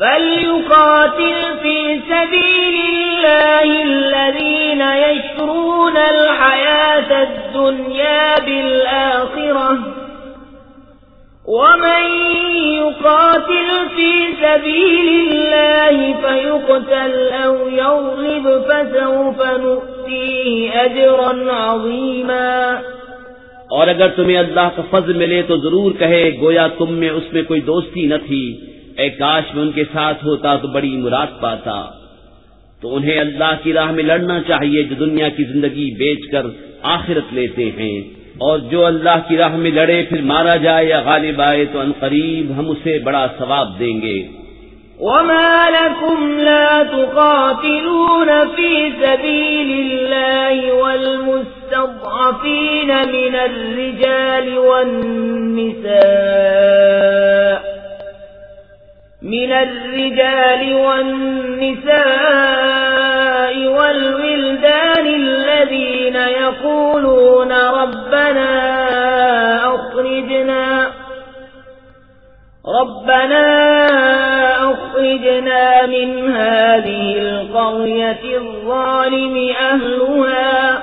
فليقاتل في سبيل الله الذين يشرون الحياة الدنيا بالآخرة. ومن يقاتل في سبيل الله فيقتل أو يغلب فسوف نؤتيه أجرا عظيما. اور اگر تمہیں اللہ کا فضل ملے تو ضرور کہے، گویا تم میں اس میں کوئی دوستی نہ تھی۔ اے کاش میں ان کے ساتھ ہوتا تو بڑی مراد پاتا۔ تو انہیں اللہ کی راہ میں لڑنا چاہیے جو دنیا کی زندگی بیچ کر آخرت لیتے ہیں۔ اور جو اللہ کی راہ میں لڑے، پھر مارا جائے یا غالب آئے تو ان قریب ہم اسے بڑا ثواب دیں گے۔ وما لكم لا تقاتلون في سبيل الله والمستضعفين من الرجال والنساء من الرجال والنساء والولدان الذين يقولون ربنا أخرجنا ربنا أخرجنا من هذه القرية الظالم أهلها.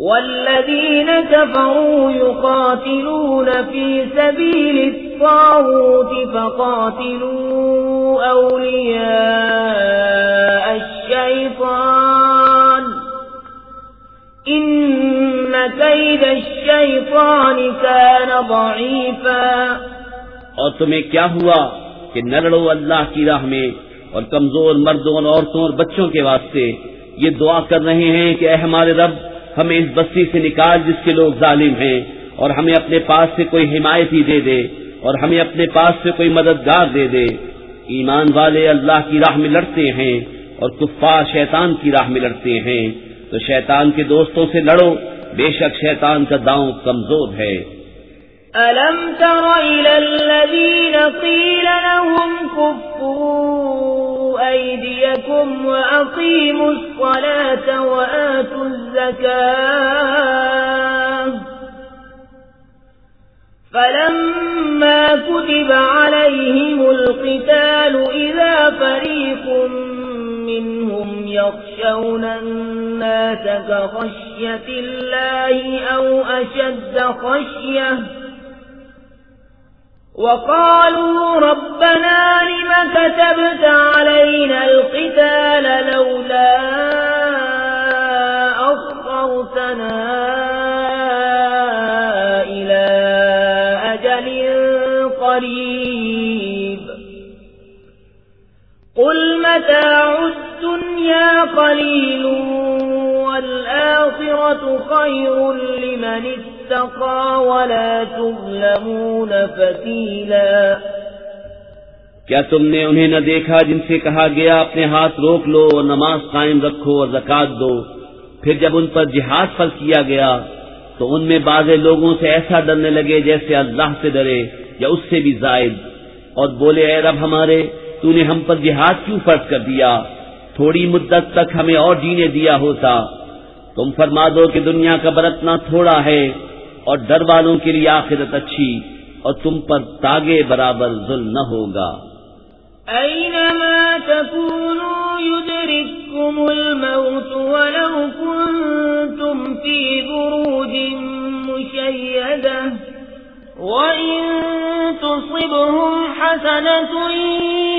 والذين كفروا يقاتلون في سبيل الطاغوت فقاتلوا أولياء الشيطان. إن كيد الشيطان كان ضعيفا. اور تمہیں کیا ہوا کہ نہ لڑو اللہ کی راہ میں اور کمزور مردوں اور عورتوں اور بچوں کے واسطے؟ یہ دعا کر رہے ہیں کہ اے ہمارے رب ہمیں اس بستی سے نکال جس کے لوگ ظالم ہیں، اور ہمیں اپنے پاس سے کوئی حمایتی دے دے، اور ہمیں اپنے پاس سے کوئی مددگار دے دے۔ ایمان والے اللہ کی راہ میں لڑتے ہیں، اور کفار شیطان کی راہ میں لڑتے ہیں۔ تو شیطان کے دوستوں سے لڑو، بے شک شیطان کا داؤں کمزور ہے۔ ألم تر إلى الذين قيل لهم كفوا أيديكم وأقيموا الصلاة وآتوا الزكاة. فلما كتب عليهم القتال إذا فريق منهم يخشون الناس كخشية الله أو أشد خشية وقالوا ربنا لما كتبت علينا القتال لولا أخرتنا قليل والآخرة خير لمن اتقى ولا تظلمون فتيلا کیا تم نے انہیں نہ دیکھا جن سے کہا گیا، اپنے ہاتھ روک لو اور نماز قائم رکھو اور زکات دو۔ پھر جب ان پر جہاد پر کیا گیا، تو ان میں بعض لوگوں سے ایسا ڈرنے لگے جیسے اللہ سے ڈرے یا اس سے بھی زائد۔ اور بولے، اے رب ہمارے تو نے ہم پر جہاد کیوں فرض کر دیا؟ تھوڑی مدت تک ہمیں اور جینے دیا ہوتا۔ تم فرما دو کہ دنیا کا برتنا تھوڑا ہے اور ڈر والوں کے لیے آخرت اچھی، اور تم پر تاگے برابر ظلم نہ ہوگا۔ أينما تكونوا يدرككم الموت ولو كنتم في بروج مشيدة وإن تصبهم حسنة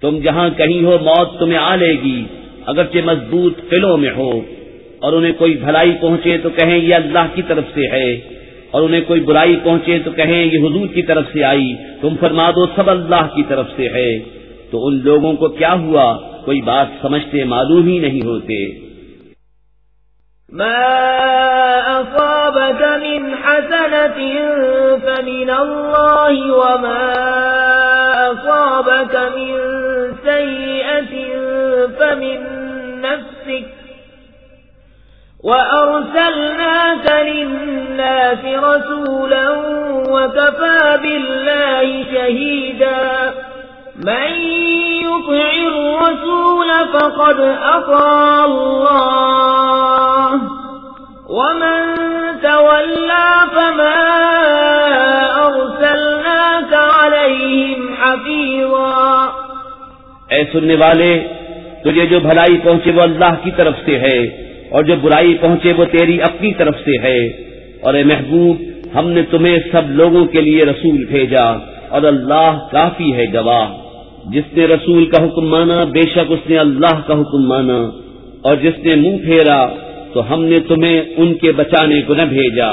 تم جہاں کہیں ہو، موت تمہیں آ لے گی، اگرچہ مضبوط قلعوں میں ہو۔ اور انہیں کوئی بھلائی پہنچے تو کہیں یہ اللہ کی طرف سے ہے۔ اور انہیں کوئی برائی پہنچے تو کہیں یہ حضور کی طرف سے آئی۔ تم فرما دو، سب اللہ کی طرف سے ہے۔ تو ان لوگوں کو کیا ہوا؟ کوئی بات سمجھتے معلوم ہی نہیں ہوتے۔ ما أصابك من حسنة فمن الله وما أصابك من سيئة فمن نفسك وأرسلناك للناس رسولا وكفى بالله شهيدا من يطع الرسول فقد أطاع الله ومن تولى فما أرسلناك عليهم حفيظا اے سننے والے، تجھے جو بھلائی پہنچے وہ اللہ کی طرف سے ہے، اور جو برائی پہنچے وہ تیری اپنی طرف سے ہے۔ اور اے محبوب، ہم نے تمہیں سب لوگوں کے لیے رسول بھیجا، اور اللہ کافی ہے گواہ۔ جس نے رسول کا حکم مانا، بے شک اس نے اللہ کا حکم مانا۔ اور جس نے منہ پھیرا، تو ہم نے تمہیں ان کے بچانے کو نہ بھیجا۔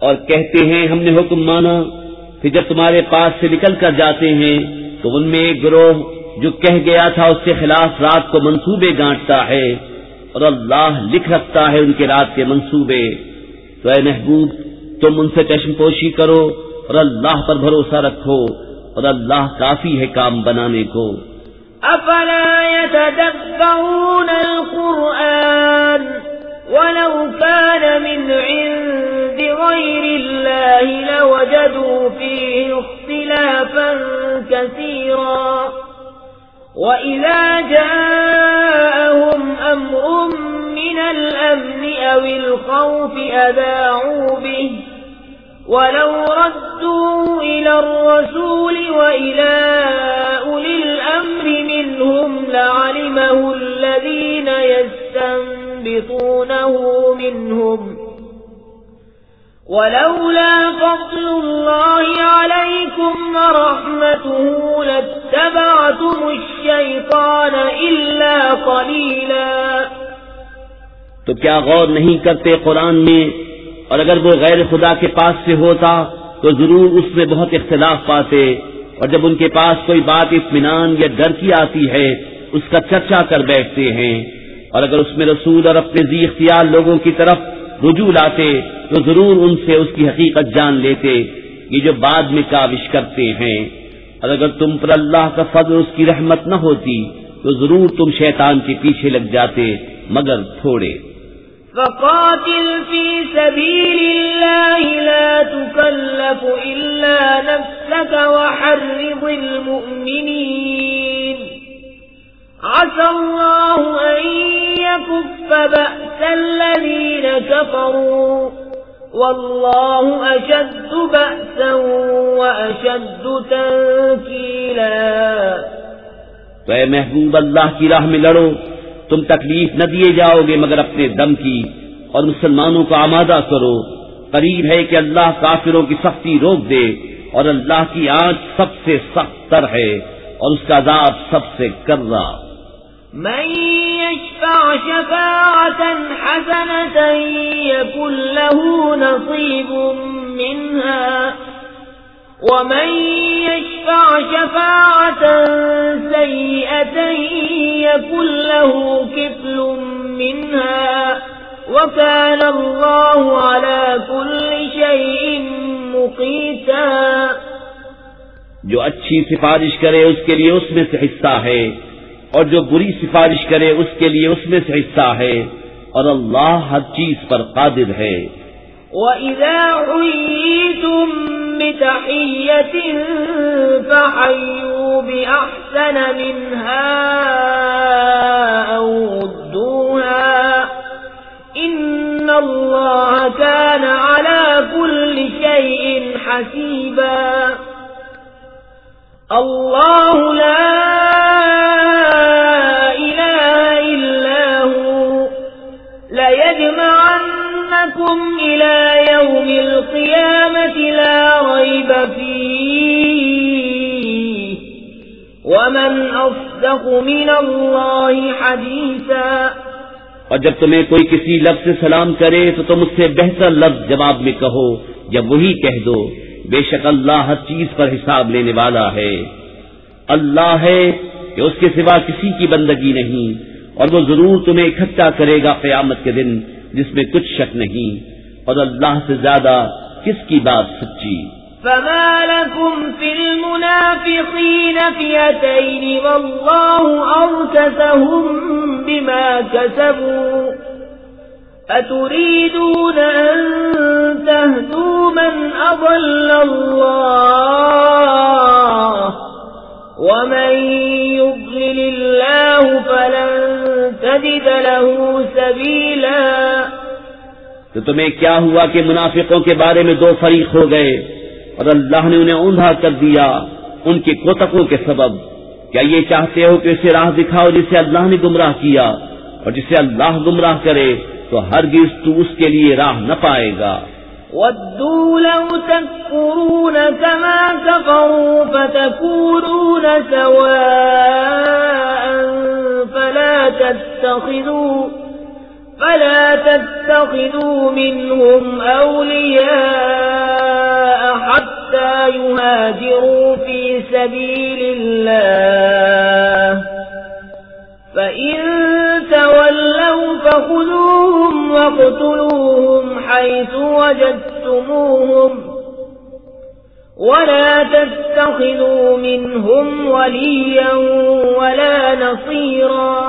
اور کہتے ہیں، ہم نے حکم مانا پھر جب تمہارے پاس سے نکل کر جاتے ہیں تو ان میں ایک گروہ جو کہہ گیا تھا اس کے خلاف رات کو منصوبے گانٹتا ہے اور اللہ لکھ رکھتا ہے ان کے رات کے منصوبے۔ تو اے محبوب، تم ان سے چشم پوشی کرو اور اللہ پر بھروسہ رکھو اور اللہ کافی ہے کام بنانے کو۔ افلا يتدبرون القرآن ولو كان من عند غير الله لوجدوا فيه اختلافا كثيرا. وإذا جاءهم أمر من الأمن أو الخوف أذاعوا به. ولو ردوا إلى الرسول وإلى أولي الأمر منهم لعلمه الذين يستنبطونه منهم. ولولا فضل الله عليكم ورحمته لاتبعتم الشيطان إلا قليلا. تو کیا غور نہیں کرتے قرآن میں؟ اور اگر وہ غیر خدا کے پاس سے ہوتا، تو ضرور اس میں بہت اختلاف پاتے۔ اور جب ان کے پاس کوئی بات اطمینان یا ڈر کی آتی ہے، اس کا چرچا کر بیٹھتے ہیں۔ اور اگر اس میں رسول اور اپنے زی اختیار لوگوں کی طرف رجوع لاتے تو ضرور ان سے اس کی حقیقت جان لیتے یہ جو بعد میں کاوش کرتے ہیں۔ اور اگر تم پر اللہ کا فضل اس کی رحمت نہ ہوتی تو ضرور تم شیطان کے پیچھے لگ جاتے مگر تھوڑے۔ فقاتل في سبيل الله لا تكلف إلا نفسك وحرض المؤمنين عسى الله أن يكف بأس الذين كفروا. والله أشد بأسا وأشد تنكيلا. تو اے محبوب اللہ کی راہ میں لڑو، تم تکلیف نہ دیے جاؤ گے مگر اپنے دم کی، اور مسلمانوں کو آمادہ کرو۔ قریب ہے کہ اللہ کافروں کی سختی روک دے، اور اللہ کی آنچ سب سے سخت تر ہے، اور اس کا عذاب سب سے کرا من يشفع شفاعة حسنة يكن له نصيب منها. ومن يشفع شفاعة سيئة يكن له كفل منها. وكان الله على كل شيء مقيتا. جو اچھی سفارش کرے اس کے لیے اس میں سے حصہ ہے اور جو بری سفارش کرے اس کے لیے اس میں سے حصہ ہے۔ اور اللہ ہر چیز پر قادر ہے۔ وَإِذَا حُيِّيتُم بِتَحِيَّةٍ فَحَيُّوا بِأَحْسَنَ مِنْهَا أَوْ رُدُّوهَا إِنَّ اللَّهَ كَانَ عَلَى كُلِّ شَيْءٍ حَسِيبًا الله لا إله إلا هو ليجمعنكم إلى يوم القيامة لا ريب فيه ومن أصدق من الله حديثا اور جب تمہیں کوئی کسی لفظ سے سلام کرے تو تم اس سے بہتر لفظ جواب میں کہو، جب وہی کہہ دو۔ بے شک اللہ ہر چیز پر حساب لینے والا ہے۔ اللہ ہے کہ اس کے سوا کسی کی بندگی نہیں، اور وہ ضرور تمہیں اکٹھا کرے گا قیامت کے دن جس میں کچھ شک نہیں۔ اور اللہ سے زیادہ کس کی بات سچی؟ فما لكم في المنافقين فئتين والله أركسهم بما كسبوا۔ أتريدون أن تهدوا من أضل الله ومن يضلل الله فلن تجد له سبيلا تو تمہیں کیا ہوا کہ منافقوں کے بارے میں دو فریق ہو گئے اور اللہ نے انہیں اوندھا کر دیا ان کے کوتکوں کے سبب؟ کیا یہ چاہتے ہو کہ اسے راہ دکھاؤ جسے اللہ نے گمراہ کیا اور جسے اللہ گمراہ کرے؟ تو ہرگز تو اس کے لیے راہ نہ پائے گا۔ ودوا لو تكفرون كما كفروا فتكونون سواء فلا تتخذوا فلا تتخذوا منهم أولياء حتى يهاجروا في سبيل الله. فإن تولوا فخذوهم واقتلوهم حيث وجدتموهم ولا تتخذوا منهم وليا ولا نصيرا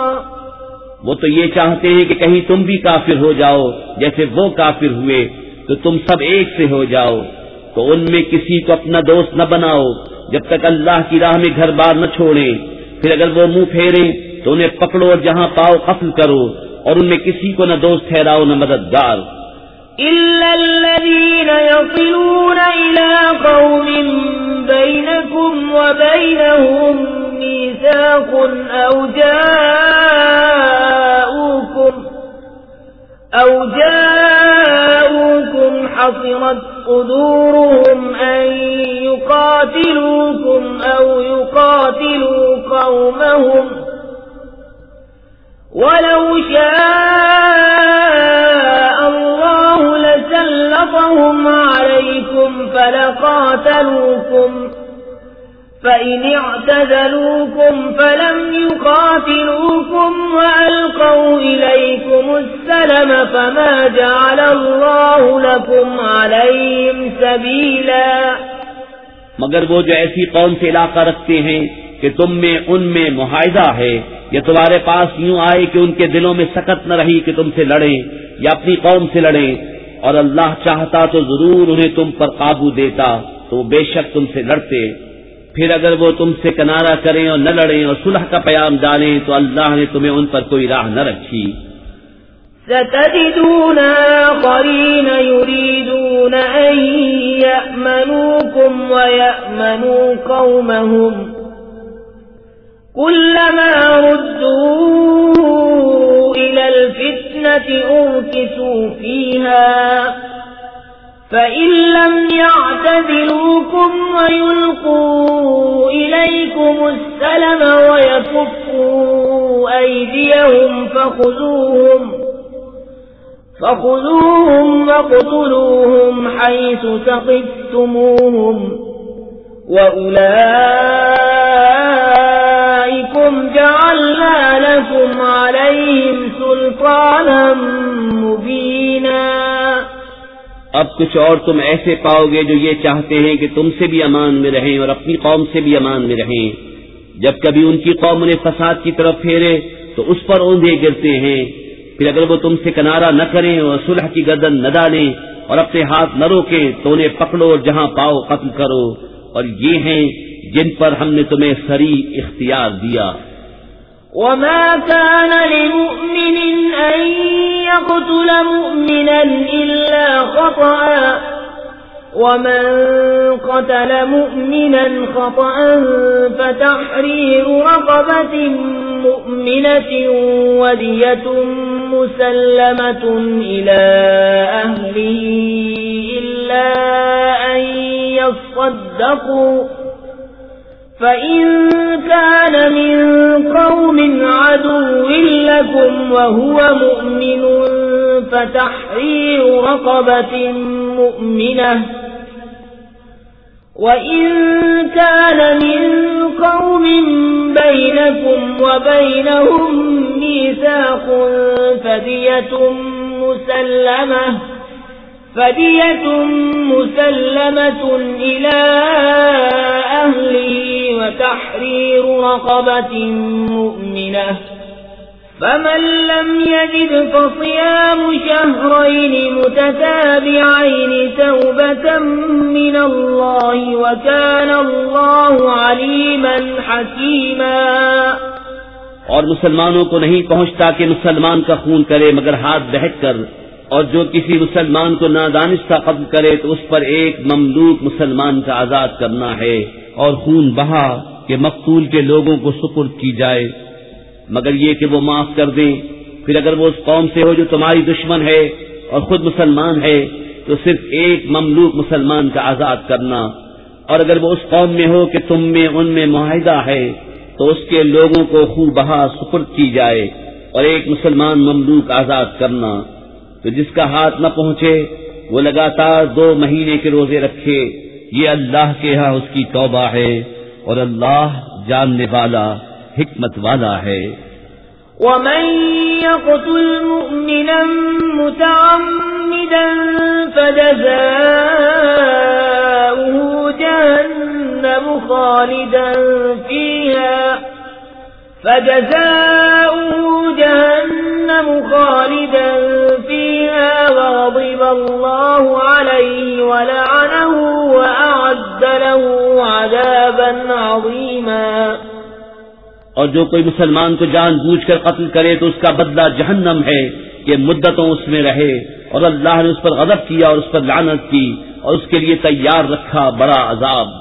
وہ تو یہ چاہتے ہیں کہ کہیں تم بھی کافر ہو جاؤ، جیسے وہ کافر ہوئے، تو تم سب ایک سے ہو جاؤ۔ تو ان میں کسی کو اپنا دوست نہ بناؤ، جب تک اللہ کی راہ میں گھر بار نہ چھوڑے پھر اگر وہ منہ پھیرے تو انہیں پکڑو اور جہاں پاؤ قتل کرو اور ان میں کسی کو نہ دوست ٹھہراؤ نہ مددگار۔ إلا الذين يصلون إلى قوم بينكم وبينهم ميثاق أو جاءوكم أو جاءوكم حصرت صدورهم أن يقاتلوكم أو يقاتلوا قومهم ولو شاء الله لسلطهم عليكم فلقاتلوكم، فإن اعتذلوكم فلم يقاتلوكم وألقوا إليكم السلم فما جعل الله لكم عليهم سبيلا۔ مگر وہ جو ایسی قوم سے علاقہ رکھتے ہیں کہ تم میں ان میں معاہدہ ہے، یا تمہارے پاس یوں آئے کہ ان کے دلوں میں سکت نہ رہی کہ تم سے لڑیں، یا اپنی قوم سے لڑیں، اور اللہ چاہتا تو ضرور انہیں تم پر قابو دیتا، تو وہ بے شک تم سے لڑتے۔ پھر اگر وہ تم سے کنارہ کریں اور نہ لڑیں اور صلح کا پیام ڈالیں، تو اللہ نے تمہیں ان پر کوئی راہ نہ رکھی۔ ستجدون آخرين يريدون أن يأمنوكم ويأمنوا قومهم كلما ردوا إلى الفتنة أركسوا فيها فإن لم يعتذلوكم ويلقوا إليكم السلم ويكفوا أيديهم فخذوهم فخذوهم وقتلوهم حيث سقفتموهم وأولئكم جعلنا لكم عليهم سلطانا مبينا۔ اب کچھ اور تم ایسے پاؤ گے جو یہ چاہتے ہیں کہ تم سے بھی امان میں رہیں اور اپنی قوم سے بھی امان میں رہیں۔ جب کبھی ان کی قوم انہیں فساد کی طرف پھیرے، تو اس پر اوندے گرتے ہیں۔ پھر اگر وہ تم سے کنارہ نہ کریں اور صلح کی گردن نہ ڈالیں اور اپنے ہاتھ نہ روکیں، تو انہیں پکڑو اور جہاں پاؤ قتل کرو۔ اور یہ ہیں جن پر ہم نے تمہیں سری اختیار دیا۔ وما كان لمؤمن أن يقتل مؤمنا إلا خطأ۔ ومن قتل مؤمنا خطأ فتحرير رقبة مؤمنة ودية مسلمة إلى أهله إلا أن يصدقوا فإن كان من قوم عدو لكم وهو مؤمن فتحرير رقبة مؤمنة وإن كان من قوم بينكم وبينهم ميثاق فدية مسلمة فدية مسلمة إلى أهله وتحرير رقبة مؤمنة فمن لم يجد فصيام شهرين متتابعين توبة من الله وكان الله عليما حكيما اور مسلمانوں کو نہیں پہنچتا کہ مسلمان کا خون کرے مگر ہاتھ بہت کر اور جو کسی مسلمان کو نادانستہ قتل کرے تو اس پر ایک مملوک مسلمان کا آزاد کرنا ہے اور خون بہا کہ مقتول کے لوگوں کو سپرد کی جائے۔ مگر یہ کہ وہ معاف کر دیں۔ پھر اگر وہ اس قوم سے ہو جو تمہاری دشمن ہے اور خود مسلمان ہے، تو صرف ایک مملوک مسلمان کا آزاد کرنا۔ اور اگر وہ اس قوم میں ہو کہ تم میں، ان میں معاہدہ ہے، تو اس کے لوگوں کو خوب بہا سپرد کی جائے اور ایک مسلمان مملوک آزاد کرنا۔ تو جس کا ہاتھ نہ پہنچے، وہ لگاتار دو مہینے کے روزے رکھے۔ یہ اللہ کے ہاں اس کی توبہ ہے اور اللہ جاننے والا، حکمت والا ہے۔ ومن يقتل مؤمنا متعمدا فجزاؤه جهنم خالدا فيها۔ فجزاؤه جهنم خالدا فيها وغضب الله عليه ولعنه وأعد له عذابا عظيما. اور جو کوئی مسلمان کو جان بوجھ کر قتل کرے تو اس کا بدلہ جہنم ہے کہ مدتوں اس میں رہے اور اللہ نے اس پر غضب کیا اور اس پر لعنت کی اور اس کے لیے تیار رکھا بڑا عذاب.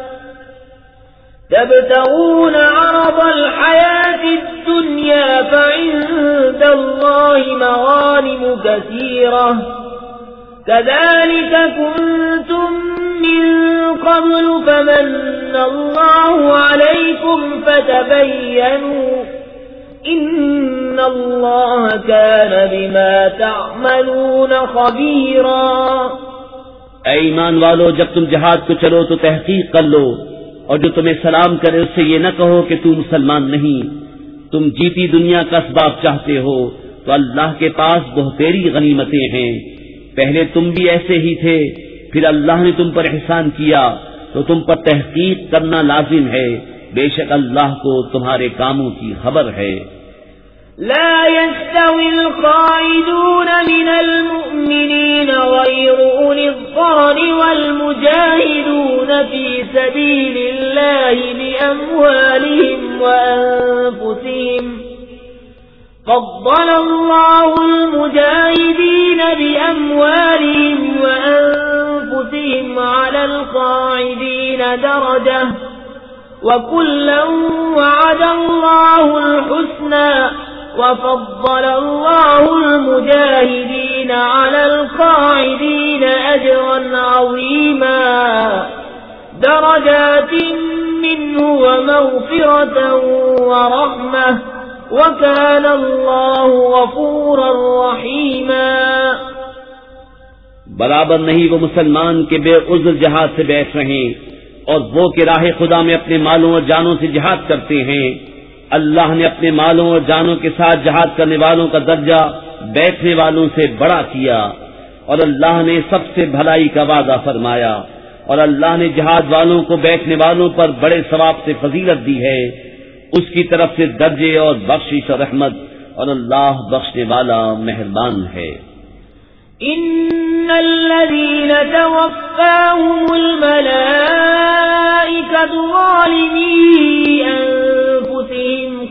تبتغون عرض الحياة الدنيا فعند الله مغانم كثيرة. كذلك كنتم من قبل فمن الله عليكم فتبينوا إن الله كان بما تعملون خبيرا. اے ایمان والو، جب تم جہاد کو چلو تو تحقیق کر لو۔ اور جو تمہیں سلام کرے اس سے یہ نہ کہو کہ تم مسلمان نہیں، تم جیتی دنیا کا اسباب چاہتے ہو، تو اللہ کے پاس بہتری غنیمتیں ہیں۔ پہلے تم بھی ایسے ہی تھے، پھر اللہ نے تم پر احسان کیا، تو تم پر تحقیق کرنا لازم ہے۔ بے شک اللہ کو تمہارے کاموں کی خبر ہے۔ لا يستوي القائدون من المؤمنين غير أولي الضرر والمجاهدون في سبيل الله بأموالهم وأنفسهم فضل الله المجاهدين بأموالهم وأنفسهم على القاعدين درجة وكلا وعد الله الحسنى وفضل الله المجاهدين على القاعدين أجرا عظيما. درجات منه ومغفرة ورحمة. وكان الله غفورا رحيما. برابر نہیں وہ مسلمان کے بے عذر جہاد سے بیٹھ رہے اور وہ کہ راہ خدا میں اپنے مالوں اور جانوں سے جہاد کرتے ہیں۔ اللہ نے اپنے مالوں اور جانوں کے ساتھ جہاد کرنے والوں کا درجہ بیٹھنے والوں سے بڑا کیا اور اللہ نے سب سے بھلائی کا وعدہ فرمایا اور اللہ نے جہاد والوں کو بیٹھنے والوں پر بڑے ثواب سے فضیلت دی ہے۔ اس کی طرف سے درجے اور بخشش اور رحمت اور اللہ بخشنے والا مہربان ہے۔ إن الذين توفاهم الملائكة ظالمي أنفسهم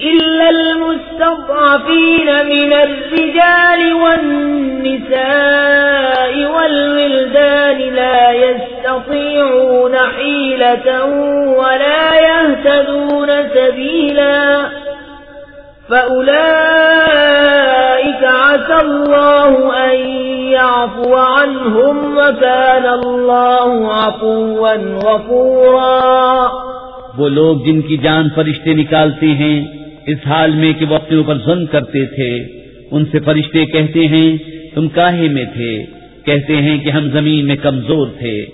إلا المستضعفين من الرجال والنساء والولدان لا يستطيعون حيلة ولا يهتدون سبيلا فأولئك عسى الله أن يعفو عنهم وكان الله عفوا غفورا وہ لوگ جن کی جان فرشتے نکالتے ہیں اس حال میں کہ وہ اپنے اوپر ظلم کرتے تھے، ان سے فرشتے کہتے ہیں، تم کاہے میں تھے؟ کہتے ہیں کہ ہم زمین میں کمزور تھے۔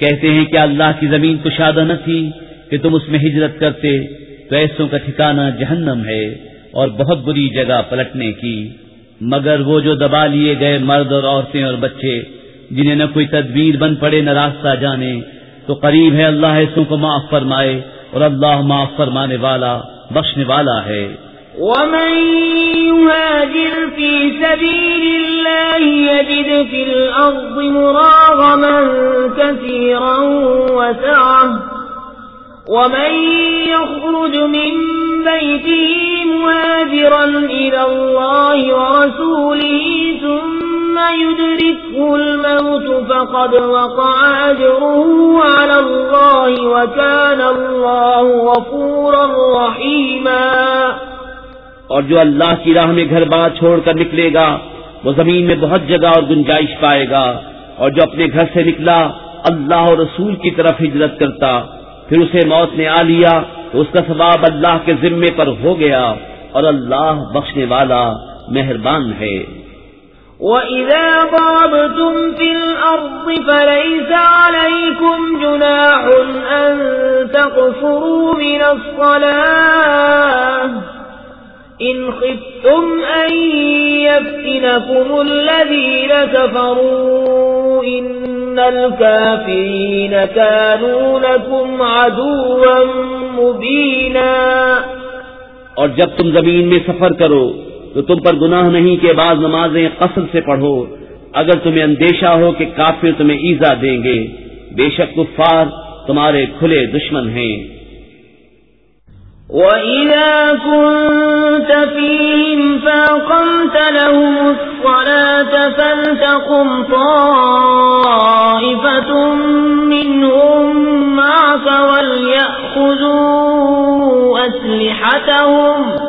کہتے ہیں کہ اللہ کی زمین کشادہ نہ تھی کہ تم اس میں ہجرت کرتے، تو ایسوں کا ٹھکانہ جہنم ہے اور بہت بری جگہ پلٹنے کی۔ مگر وہ جو دبا لیے گئے مرد اور عورتیں اور بچے، جنہیں نہ کوئی تدبیر بن پڑے نہ راستہ جانے، تو قریب ہے اللہ ایسوں کو معاف فرمائے اور اللہ معاف فرمانے والا۔ بخشنے والا ہے۔ ومن يهاجر في سبيل الله يجد في الأرض مراغما كثيرا وسعه ومن يخرج من بيته مهاجرا إلى الله ورسوله ثم يدركه الموت فقد وقع أجره على الله وكان الله غفورا رحيما. اور جو اللہ کی راہ میں گھر بار چھوڑ کر نکلے گا، وہ زمین میں بہت جگہ اور گنجائش پائے گا۔ اور جو اپنے گھر سے نکلا، اللہ اور رسول کی طرف ہجرت کرتا۔ پھر اسے موت نے آ لیا، تو اس کا ثواب اللہ کے ذمے پر ہو گیا۔ اور اللہ بخشنے والا مہربان ہے۔ وَإِذَا ضَرَبْتُمْ فِي الْأَرْضِ فَلَيْسَ عَلَيْكُمْ جُنَاحٌ أَن تَقْصُرُوا مِنَ الصَّلَاةِ إِنْ خِفْتُمْ أَن يَفْتِنَكُمُ الَّذِينَ كَفَرُوا إِنَّ الْكَافِرِينَ كَانُوا لَكُمْ عَدُوًّا مُبِينًا اور جب تم زمین میں سفر کرو تو تم پر گناہ نہیں کہ بعض نمازیں قصر سے پڑھو۔ اگر تمہیں اندیشہ ہو کہ کافر تمہیں ایزا دیں گے، بے شک کفار تمہارے کھلے دشمن ہیں۔ وَإِذَا كُنْتَ فِيهِمْ فَأَقَمْتَ لَهُمُ الصَّلَاةَ فَلْتَقُمْ طَائِفَةٌ مِّنْهُمْ مَعَكَ وَلْيَأْخُذُوا أَسْلِحَتَهُمْ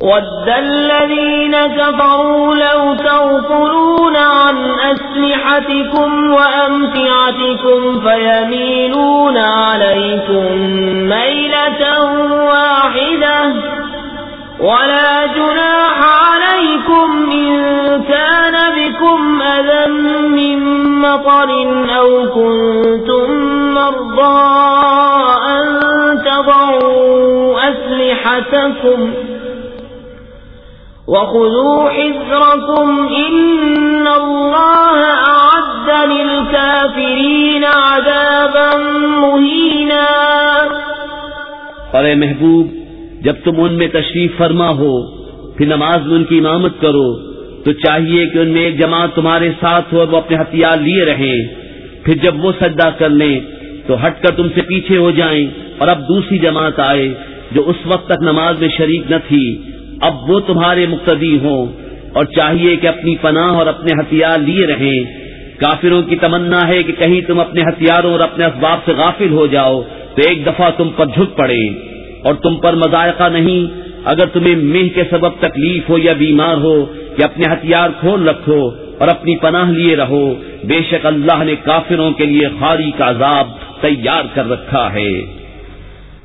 وَدَّ الَّذِينَ كَفَرُوا لَوْ تَغْفُلُونَ عَنْ أَسْلِحَتِكُمْ وَأَمْتِعَتِكُمْ فَيَمِيلُونَ عَلَيْكُمْ مَيْلَةً وَاحِدَةً ولا جناح عليكم إن كان بكم أذى من مطر أو كنتم مرضى أن تضعوا أسلحتكم وخذوا حذركم إن الله أعد للكافرين عذابا مهينا اور اے محبوب، جب تم ان میں تشریف فرما ہو، پھر نماز میں ان کی امامت کرو، تو چاہیے کہ ان میں ایک جماعت تمہارے ساتھ ہو اور وہ اپنے ہتھیار لیے رہیں۔ پھر جب وہ سجدہ کر لیں، تو ہٹ کر تم سے پیچھے ہو جائیں اور اب دوسری جماعت آئے، جو اس وقت تک نماز میں شریک نہ تھی۔ اب وہ تمہارے مقتدی ہوں اور چاہیے کہ اپنی پناہ اور اپنے ہتھیار لیے رہیں۔ کافروں کی تمنا ہے کہ کہیں تم اپنے ہتھیاروں اور اپنے اسباب سے غافل ہو جاؤ تو ایک دفعہ تم پر جھک پڑے۔ اور تم پر مذائقہ نہیں، اگر تمہیں مہ کے سبب تکلیف ہو یا بیمار ہو کہ اپنے ہتھیار کھول رکھو اور اپنی پناہ لیے رہو، بے شک اللہ نے کافروں کے لیے خاری کا عذاب تیار کر رکھا ہے۔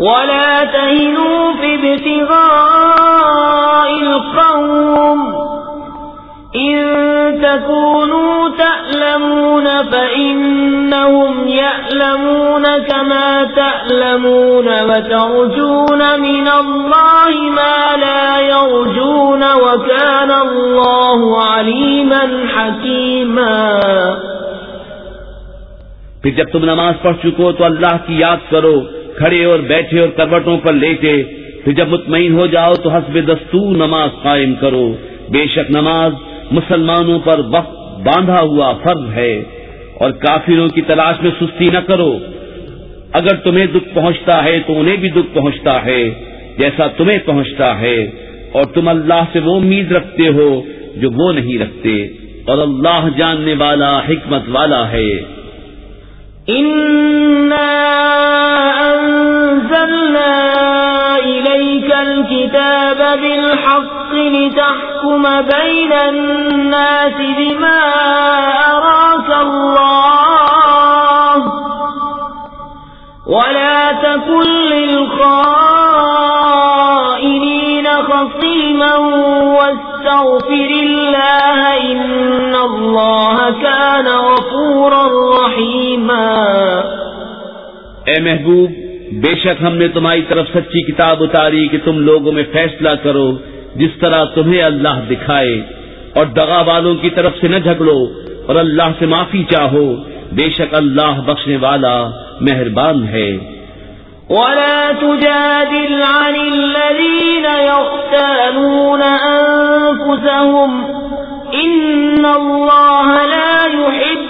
ولا تهنوا في ابتغاء القوم. إن تكونوا تألمون فإنهم يألمون كما تألمون وترجون من الله ما لا يرجون وكان الله عليما حكيما. پھر جب تم نماز پڑھ چکو تو اللہ کی یاد کرو کھڑے اور بیٹھے اور کروٹوں پر لیٹے پھر جب مطمئن ہو جاؤ تو حسب دستور نماز قائم کرو۔ بے شک نماز مسلمانوں پر وقت باندھا ہوا فرض ہے اور کافروں کی تلاش میں سستی نہ کرو۔ اگر تمہیں دکھ پہنچتا ہے تو انہیں بھی دکھ پہنچتا ہے جیسا تمہیں پہنچتا ہے، اور تم اللہ سے وہ امید رکھتے ہو جو وہ نہیں رکھتے۔ اور اللہ جاننے والا حکمت والا ہے۔ بالحق لتحكم بين الناس بما أراك الله ولا تكن للخائنين محبوب، بے شک ہم نے تمہاری طرف سچی کتاب اتاری کہ تم لوگوں میں فیصلہ کرو جس طرح تمہیں اللہ دکھائے، اور دغا والوں کی طرف سے نہ جھگڑو اور اللہ سے معافی چاہو۔ بے شک اللہ بخشنے والا مہربان ہے۔ ولا تجادل عن الذين يختانون أنفسهم إن الله لا يحب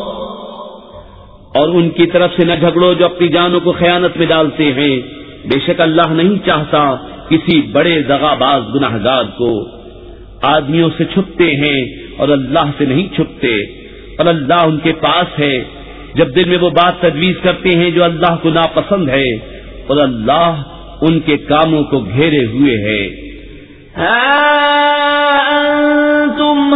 اور ان کی طرف سے نہ جھگڑو جو اپنی جانوں کو خیانت میں ڈالتے ہیں۔ بے شک اللہ نہیں چاہتا کسی بڑے دغا باز گناہ گار کو۔ آدمیوں سے چھپتے ہیں اور اللہ سے نہیں چھپتے اور اللہ ان کے پاس ہے۔ جب دل میں وہ بات تجویز کرتے ہیں جو اللہ کو ناپسند ہے، اور اللہ ان کے کاموں کو گھیرے ہوئے ہے۔ ہاں، عنهم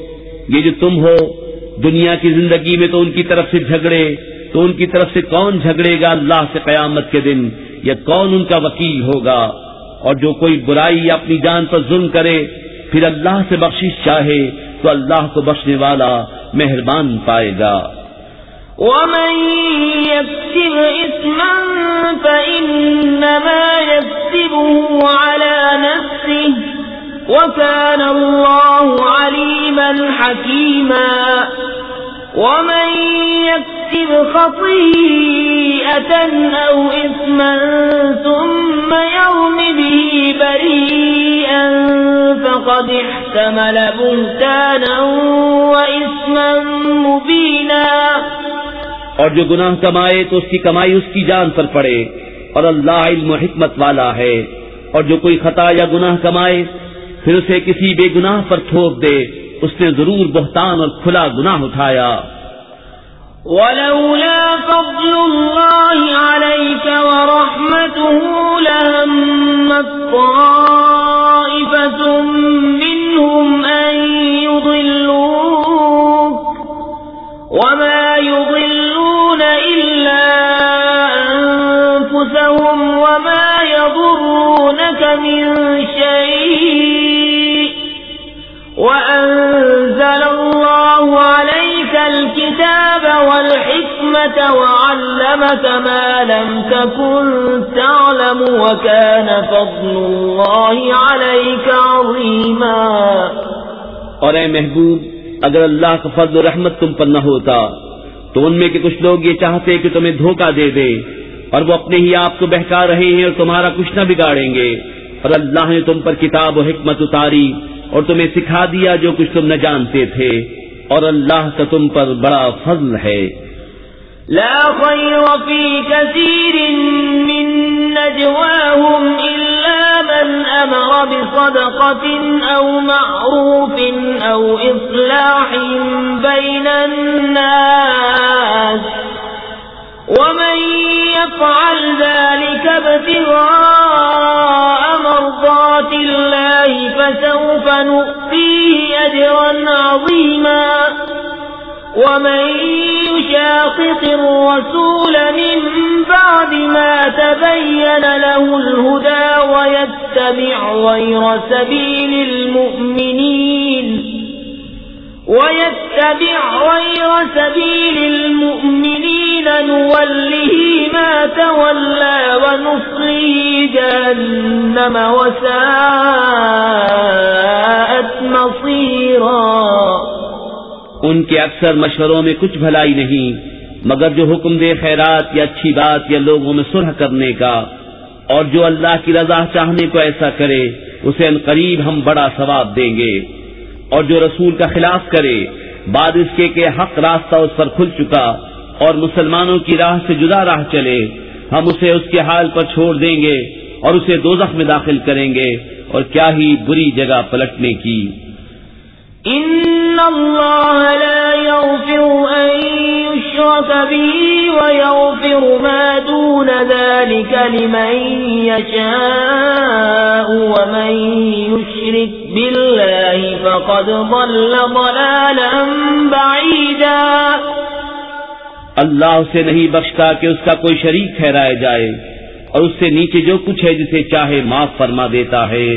یہ جو تم ہو، دنیا کی زندگی میں تو ان کی طرف سے جھگڑے، تو ان کی طرف سے کون جھگڑے گا اللہ سے قیامت کے دن؟ یا کون ان کا وکیل ہوگا؟ اور جو کوئی برائی یا اپنی جان پر ظلم کرے، پھر اللہ سے بخشش چاہے تو اللہ کو بخشنے والا مہربان پائے گا۔ ومن يكسب إثما فإنما يكسبه على نفسه وكان الله عليما حكيما. ومن يكتب خطيئة أو إثما ثم يوم به بريئا فقد احتمل بهتانا وإثما مبينا. اور جو گناہ کمائے تو اس کی کمائی اس کی جان پر پڑے اور اللہ علم و حکمت والا ہے اور جو کوئی خطا یا گناہ کمائے پھر اسے کسی بے گناہ پر تھوک دے۔ اس نے ضرور بہتان اور کھلا گناہ اٹھایا۔ ولولا فضل الله عليك ورحمته لهم طائفة منهم أن يضلوك وما وأنزل الله عليك الكتاب والحكمة وعلمك ما لم تكن تعلم وكان فضل الله عليك عظيما اور اے محبوب، اگر اللہ کا فضل و رحمت تم پر نہ ہوتا، تو ان میں کے کچھ لوگ یہ چاہتے کہ تمہیں دھوکہ دے دے، اور وہ اپنے ہی آپ کو بہکا رہے ہیں اور تمہارا کچھ نہ بگاڑیں گے، اور اللہ نے تم پر کتاب و حکمت اتاری۔ اور تمہیں سکھا دیا جو کچھ تم نہ جانتے تھے اور اللہ کا تم پر بڑا فضل ہے۔ لا خير في كثير من نجواهم إلا من أمر بصدقة أو معروف أو إصلاح بين الناس ومن يفعل ذلك ابتغاء مرضات الله الله فسوف نؤتيه أجرا عظيما ومن يشاقق الرسول من بعد ما تبين له الهدى ويتبع غير سبيل المؤمنين ويتبع ان کے اکثر مشوروں میں کچھ بھلائی نہیں، مگر جو حکم دے خیرات یا اچھی بات یا لوگوں میں سرح کرنے کا، اور جو اللہ کی رضا چاہنے کو ایسا کرے، اسے ان قریب ہم بڑا ثواب دیں گے۔ اور جو رسول کا خلاف کرے، بعد اس کے کہ حق راستہ اس پر کھل چکا اور مسلمانوں کی راہ سے جدا راہ چلے، ہم اسے اس کے حال پر چھوڑ دیں گے اور اسے دوزخ میں داخل کریں گے اور کیا ہی بری جگہ پلٹنے کی۔ ان اللہ لا يغفر ان يشرك ويغفر ما دون ذلك لمن يشاء ومن يشرك بالله فقد ضل ضلالا بعيدا اللہ اسے نہیں بخشتا کہ اس کا کوئی شریک ٹھہرائے جائے اور اس سے نیچے جو کچھ ہے جسے چاہے معاف فرما دیتا ہے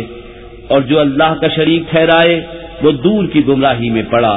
اور جو اللہ کا شریک ٹھہرائے وہ دور کی گمراہی میں پڑا۔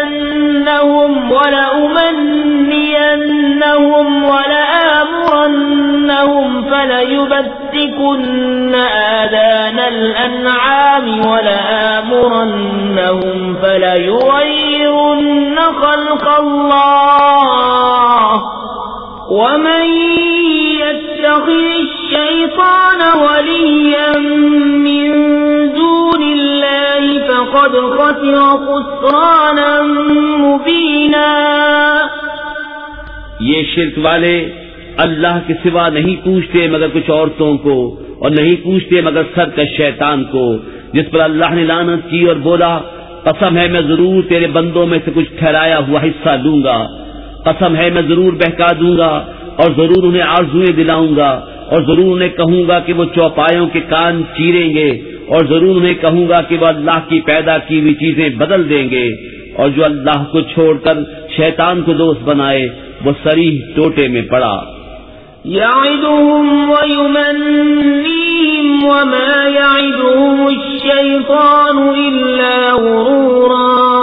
ولأضلنهم ولأمنينهم ولآمرنهم فليبتكن آذان الأنعام ولآمرنهم فليغيرن خلق الله ومن يتخذ الشيطان وليا من دون الله فقد خسر خسرانا مبينا. یہ شرک والے اللہ کے سوا نہیں پوچھتے مگر کچھ عورتوں کو اور نہیں پوچھتے مگر سر کا شیطان کو، جس پر اللہ نے لانت کی اور بولا، قسم ہے میں ضرور تیرے بندوں میں سے کچھ ٹھہرایا ہوا حصہ دوں گا۔ قسم ہے میں ضرور بہکا دوں گا اور ضرور انہیں آرزویں دلاؤں گا اور ضرور انہیں کہوں گا کہ وہ چوپایوں کے کان چیریں گے۔ اور ضرور انہیں کہوں گا کہ وہ اللہ کی پیدا کی ہوئی چیزیں بدل دیں گے اور جو اللہ کو چھوڑ کر شیطان کو دوست بنائے، وہ سریح ٹوٹے میں پڑا۔ يعدهم ويمنيهم وما يعدهم الشيطان إلا غرورا۔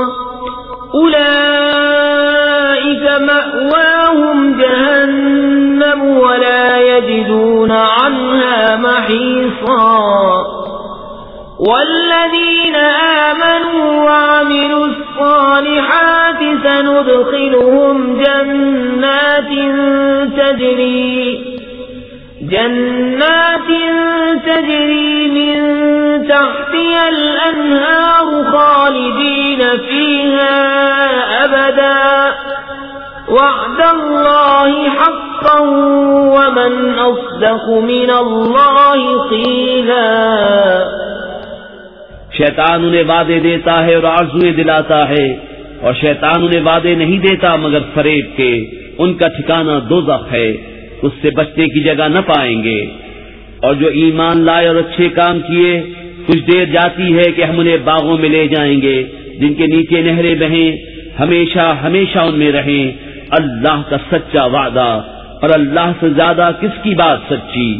أولئك مأواهم سندخلهم جنات تجري جنات تجري من تحتها الأنهار خالدين فيها أبدا. وعد الله حقا ومن أصدق من الله قيلا. شیطان انہیں وعدے دیتا ہے اور آرزویں دلاتا ہے۔ اور شیطان انہیں وعدے نہیں دیتا مگر فریب کے۔ ان کا ٹھکانہ دوزخ ہے، اس سے بچنے کی جگہ نہ پائیں گے۔ اور جو ایمان لائے اور اچھے کام کیے، کچھ دیر جاتی ہے کہ ہم انہیں باغوں میں لے جائیں گے۔ جن کے نیچے نہریں بہیں، ہمیشہ ہمیشہ ان میں رہیں۔ اللہ کا سچا وعدہ، اور اللہ سے زیادہ کس کی بات سچی؟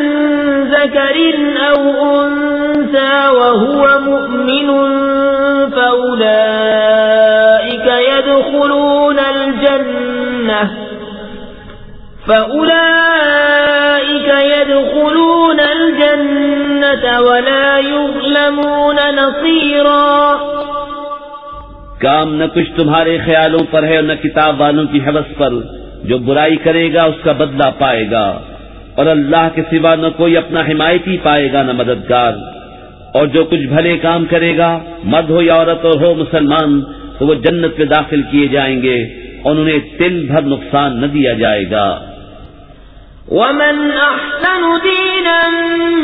ذكر أو أنثى وهو مؤمن فأولئك يدخلون الجنة فأولئك يدخلون الجنة ولا يظلمون نصيرا کام نہ کچھ تمہارے خیالوں پر ہے اور نہ کتاب والوں کی حوث پر جو برائی کرے گا اس کا بدلہ پائے گا۔ اور اللہ کے سوا نہ کوئی اپنا حمایتی پائے گا، نہ مددگار۔ اور جو کچھ بھلے کام کرے گا، مرد ہو یا عورت اور ہو، مسلمان، تو وہ جنت میں داخل کیے جائیں گے اور انہیں تل بھر نقصان نہ دیا جائے گا۔ ومن أحسن دينا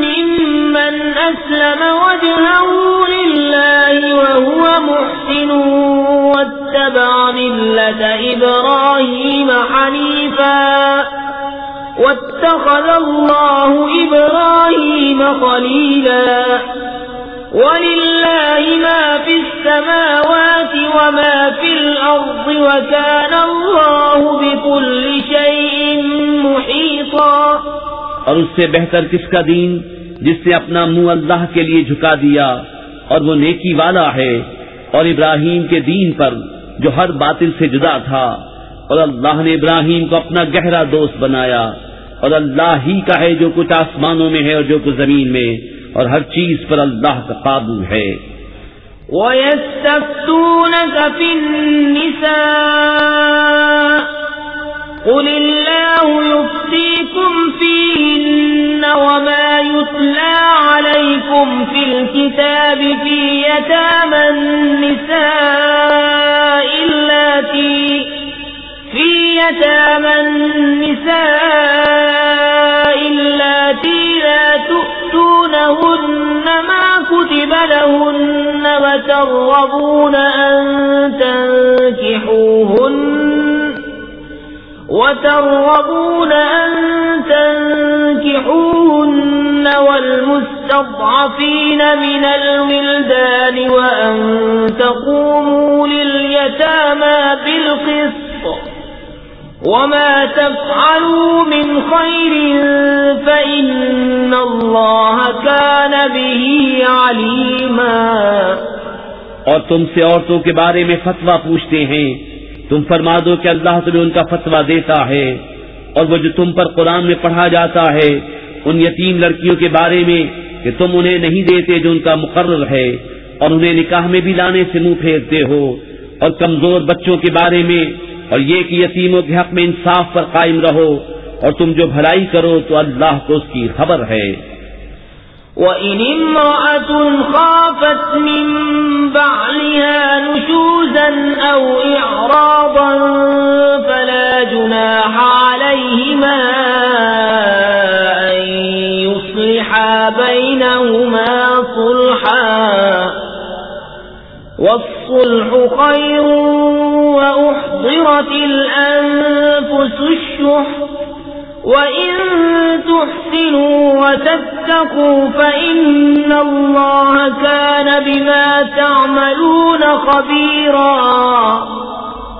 ممن أسلم وجهه لله وهو محسن واتبع ملة إبراهيم حنيفا۔ واتخذ الله إبراهيم خليلا. ولله ما في السماوات وما في الأرض وكان الله بكل شيء محيطا. اور اس سے بہتر کس کا دین؟ جس نے اپنا منہ اللہ کے لیے جھکا دیا، اور وہ نیکی والا ہے، اور ابراہیم کے دین پر جو ہر باطل سے جدا تھا، اور اللہ نے ابراہیم کو اپنا گہرا دوست بنایا۔ اور اللہ ہی کا ہے جو کچھ آسمانوں میں ہے اور جو کچھ زمین میں اور ہر چیز پر اللہ کا قابو ہے۔ وَيَسْتَفْتُونَكَ فِي النِّسَاءِ قُلِ اللَّهُ يُفْتِيكُمْ فِيهِنَّ وَمَا يُتْلَى عَلَيْكُمْ فِي الْكِتَابِ فِي يَتَامَى النِّسَاءِ اللَّاتِي فِي يتامى النساء اللاتي لا تؤتونهن ما كتب لهن وترغبون أن تنكحوهن وترغبون أن تنكحوهن والمستضعفين من الولدان وأن تقوموا لليتامى بالقسط وما تفعلوا من خير فإن الله كان به عليما اور تم سے عورتوں کے بارے میں فتوا پوچھتے ہیں۔ تم فرما دو کہ اللہ تمہیں ان کا فتوا دیتا ہے۔ اور وہ جو تم پر قرآن میں پڑھا جاتا ہے، ان یتیم لڑکیوں کے بارے میں کہ تم انہیں نہیں دیتے جو ان کا مقرر ہے۔ اور انہیں نکاح میں بھی لانے سے منہ پھیرتے ہو۔ اور کمزور بچوں کے بارے میں اور یہ کہ یتیموں کے حق میں انصاف پر قائم رہو اور تم جو بھلائی کرو تو اللہ کو اس کی خبر ہے۔ وَإِنِ امْرَأَةٌ خَافَتْ مِنْ بَعْلِهَا نُشُوزًا أَوْ إِعْرَاضًا فَلَا جُنَاحَ عَلَيْهِمَا أَنْ يُصْلِحَا بَيْنَهُمَا صُلْحًا والصلح خير وأحضرت الأنفس الشح، وإن تحسنوا وتتقوا فإن الله كان بما تعملون خبيرا.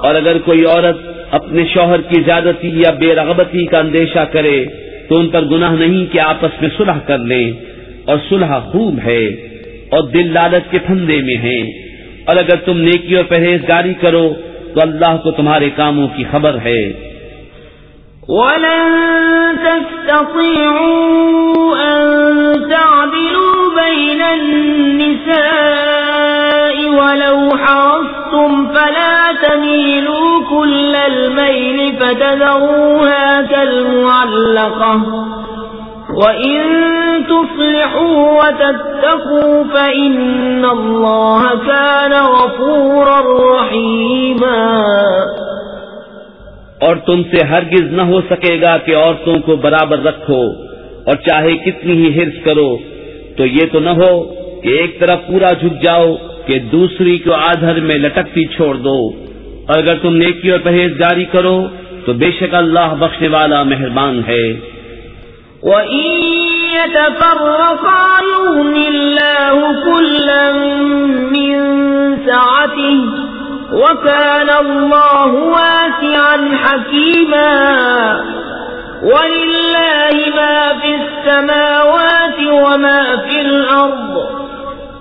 اور اگر کوئی عورت اپنے شوہر کی زیادتی یا بے رغبتی کا اندیشہ کرے، تو ان پر گناہ نہیں کہ آپس میں صلح کر لیں۔ اور صلح خوب ہے اور دل لالچ کے پھندے میں ہیں۔ اور اگر تم نیکی اور پرہیزگاری کرو تو اللہ کو تمہارے کاموں کی خبر ہے۔ ولن تستطيعوا أن تعدلوا بين النساء ولو حرصتم فلا تميلوا كل الميل فتذروها كالمعلقة وَإِن تُصْلِحُوا وَتَتَّقُوا فَإِنَّ اللَّهَ كَانَ غَفُورًا رَّحِيمًا اور تم سے ہرگز نہ ہو سکے گا کہ عورتوں کو برابر رکھو اور چاہے کتنی ہی ہرس کرو، تو یہ تو نہ ہو کہ ایک طرف پورا جھک جاؤ کہ دوسری کو آدھر میں لٹکتی چھوڑ دو۔ اور اگر تم نیکی اور پرہیزگاری کرو، تو بے شک اللہ بخشنے والا مہربان ہے۔ وَإِن يَتَفَرَّقَا يُغْنِ اللَّهُ كُلًّا مِّن سَعَتِهِ وَكَانَ اللَّهُ وَاسِعًا حَكِيمًا وَلِلَّهِ مَا فِي السَّمَاوَاتِ وَمَا فِي الْأَرْضِ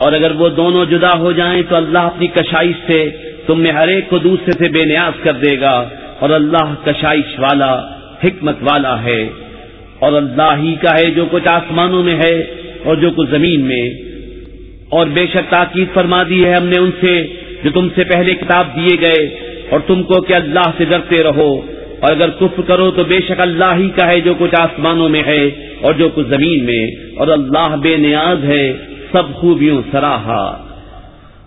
اور اگر وہ دونوں جدا ہو جائیں تو اللہ اپنی کشائش سے تم میں ہر ایک کو دوسرے سے بے نیاز کر دے گا اور اللہ کشائش والا، حکمت والا ہے۔ اور اللہ ہی کا ہے جو کچھ آسمانوں میں ہے اور جو کچھ زمین میں۔ اور بے شک تاکید فرما دی ہے ہم نے ان سے جو تم سے پہلے کتاب دیے گئے، اور تم کو کہ اللہ سے ڈرتے رہو۔ اور اگر کفر کرو تو بے شک اللہ ہی کا ہے جو کچھ آسمانوں میں ہے اور جو کچھ زمین میں۔ اور اللہ بے نیاز ہے۔ سب خوبیوں سراہا۔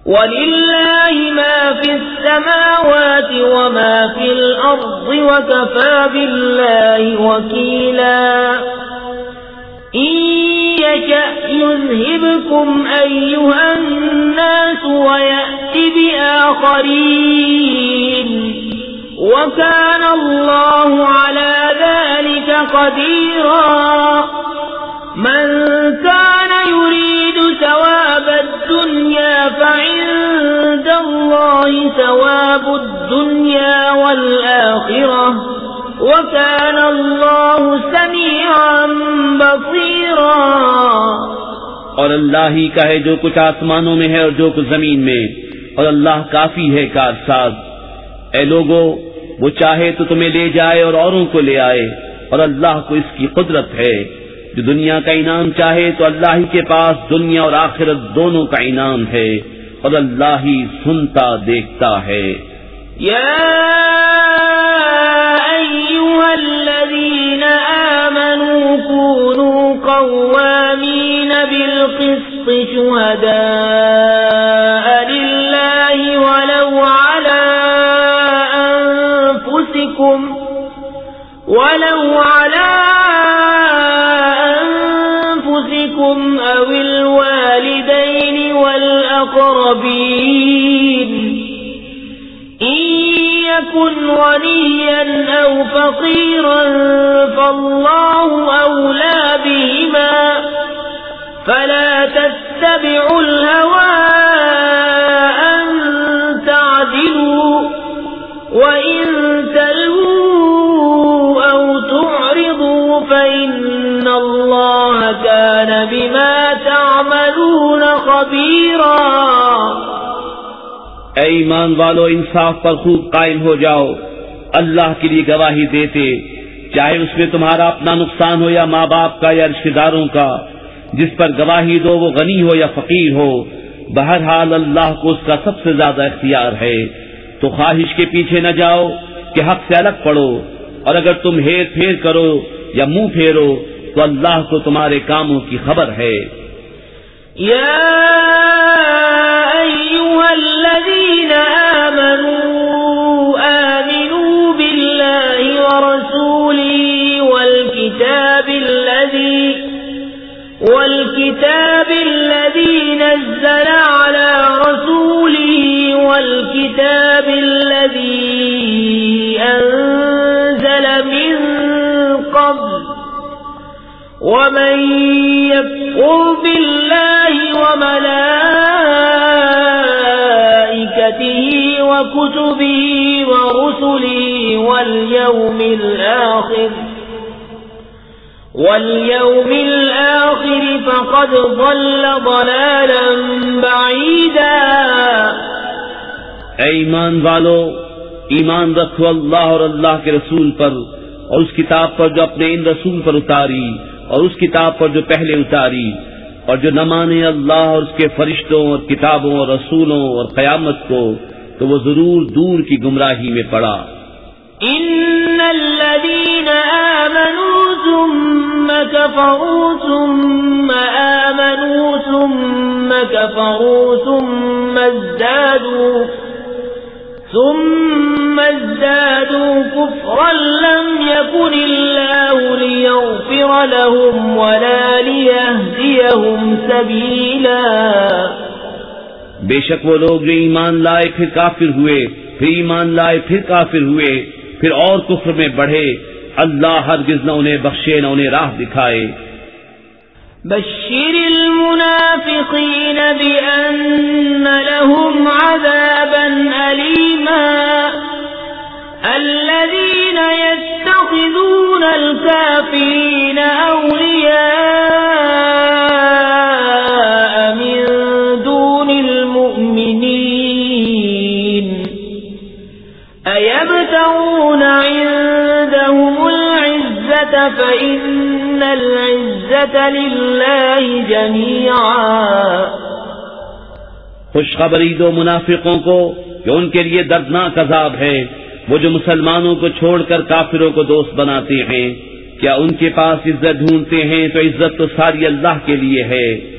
وَلِلَّهِ مَا فِي السَّمَاوَاتِ وَمَا فِي الْأَرْضِ وَكَفَى بِاللَّهِ وَكِيلًا۔ إِن يَشَأْ يُذْهِبْكُمْ أَيُّهَا النَّاسُ وَيَأْتِ بِآخَرِينَ۔ وَكَانَ اللَّهُ عَلَى ذَلِكَ قَدِيرًا۔ من كان يريد ثواب الدنيا فعند الله ثواب الدنيا والآخرة. وكان الله سميعا بصيرا. اور اللہ ہی کا ہے جو کچھ آسمانوں میں ہے اور جو کچھ زمین میں. اور اللہ کافی ہے کارساز اے لوگو، وہ چاہے تو تمہیں لے جائے اور اوروں کو لے آئے. اور اللہ کو اس کی قدرت ہے. جو دنیا کا انعام چاہے تو اللہ ہی کے پاس دنیا اور آخرت دونوں کا انعام ہے اور اللہ ہی سنتا دیکھتا ہے۔ الذين آمنوا كونوا قوامين بالقسط شهداء غنيا أو فقيرا فالله أولى بهما فلا تتبعوا الهوى أن تعدلوا وإن تلووا أو تعرضوا فإن الله كان بما تعملون خبيرا اے ایمان والو، انصاف پر خوب قائم ہو جاؤ۔ اللہ کے لیے گواہی دیتے، چاہے اس میں تمہارا اپنا نقصان ہو یا ماں باپ کا یا رشتے داروں کا، جس پر گواہی دو وہ غنی ہو یا فقیر ہو، بہرحال اللہ کو اس کا سب سے زیادہ اختیار ہے۔ تو خواہش کے پیچھے نہ جاؤ کہ حق سے الگ پڑو، اور اگر تم ہیر پھیر کرو یا منہ پھیرو، تو اللہ کو تمہارے کاموں کی خبر ہے۔ یا الذين آمنوا والكتاب الذي والكتاب الذي نزل على رسوله والكتاب الذي أنزل من قبل ومن يكفر بالله وملائكته وكتبه ورسله واليوم الآخر واليوم الآخر فقد ضل ضلالا بعيدا. اے ایمان والو، ایمان رکھو اللہ اور اللہ کے رسول پر اور اس کتاب پر جو اپنے ان رسول پر اتاری اور اس کتاب پر جو پہلے اتاری اور جو نہ مانے اللہ اور اس کے فرشتوں اور کتابوں اور رسولوں اور قیامت کو تو وہ ضرور دور کی گمراہی میں پڑا۔ ان الذين آمنوا ثم كفروا ثم آمنوا ثم كفروا ثم ازدادوا ثم ازدادوا كفرا لم يكن الله ليغفر لهم ولا ليهديهم سبيلا بے شک وہ لوگ جو ایمان لائے پھر کافر ہوئے، پھر ایمان لائے پھر کافر ہوئے۔ پھر اور کفر میں بڑھے، اللہ ہرگز نہ انہیں بخشے، نہ انہیں راہ دکھائے۔ بشر المنافقين بأن لهم عذابا أليما الذين يتخذون الكافرين أولياء فإن العزة لله جميعا خوشخبری دو منافقوں کو کہ ان کے لیے دردناک عذاب ہے وہ جو مسلمانوں کو چھوڑ کر کافروں کو دوست بناتے ہیں۔ کیا ان کے پاس عزت ڈھونڈتے ہیں تو عزت تو ساری اللہ کے لیے ہے۔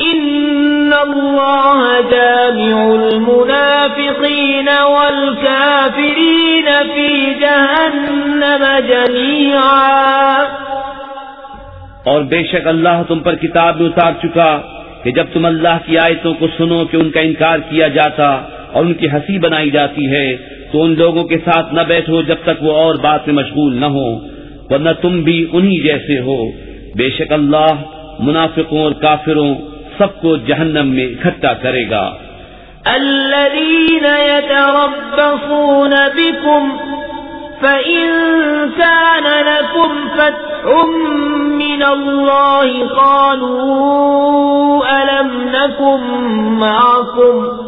جامع اور بے شک اللہ تم پر کتاب میں اتار چکا کہ جب تم اللہ کی آیتوں کو سنو کہ ان کا انکار کیا جاتا اور ان کی ہنسی بنائی جاتی ہے، تو ان لوگوں کے ساتھ نہ بیٹھو جب تک وہ اور بات میں مشغول نہ ہو ورنہ تم بھی انہی جیسے ہو۔ بے شک اللہ منافقوں اور کافروں سب کو جہنم میں اکٹھا کرے گا۔ الذين يتربصون بكم فإن كان لكم فتح من الله قالوا ألم نكن معكم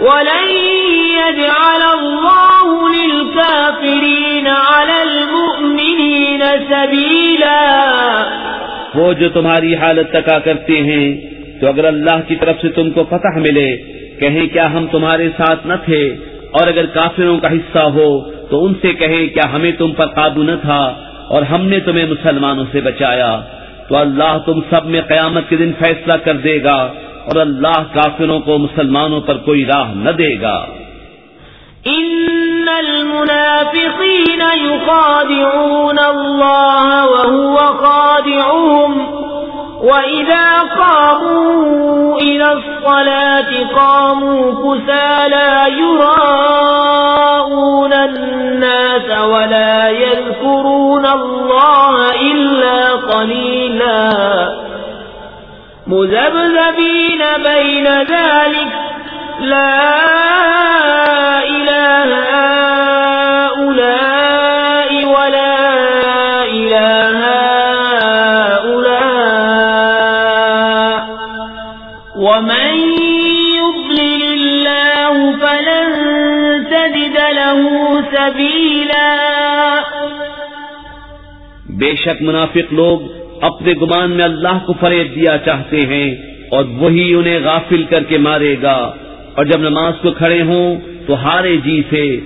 ولن يجعل الله للكافرين على المؤمنين سبيلا وہ جو تمہاری حالت تکا کرتے ہیں، تو اگر اللہ کی طرف سے تم کو فتح ملے، کہیں کیا ہم تمہارے ساتھ نہ تھے؟ اور اگر کافروں کا حصہ ہو، تو ان سے کہیں کیا ہمیں تم پر قابو نہ تھا؟ اور ہم نے تمہیں مسلمانوں سے بچایا۔ تو اللہ تم سب میں قیامت کے دن فیصلہ کر دے گا۔ اور اللہ کافروں کو مسلمانوں پر کوئی راہ نہ دے گا۔ ان المنافقين يخادعون الله وهو خادعهم وإذا قاموا إلى الصلاة قاموا كسى لا يراءون الناس ولا مذبذبين بين ذلك. لا إله هؤلاء ولا إله هؤلاء. ومن يضلل الله فلن تجد له سبيلا. بے شک منافق لوگ اپنے گمان میں اللہ کو فریب دیا چاہتے ہیں اور وہی انہیں غافل کر کے مارے گا۔ اور جب نماز کو کھڑے ہوں تو ہارے جی سے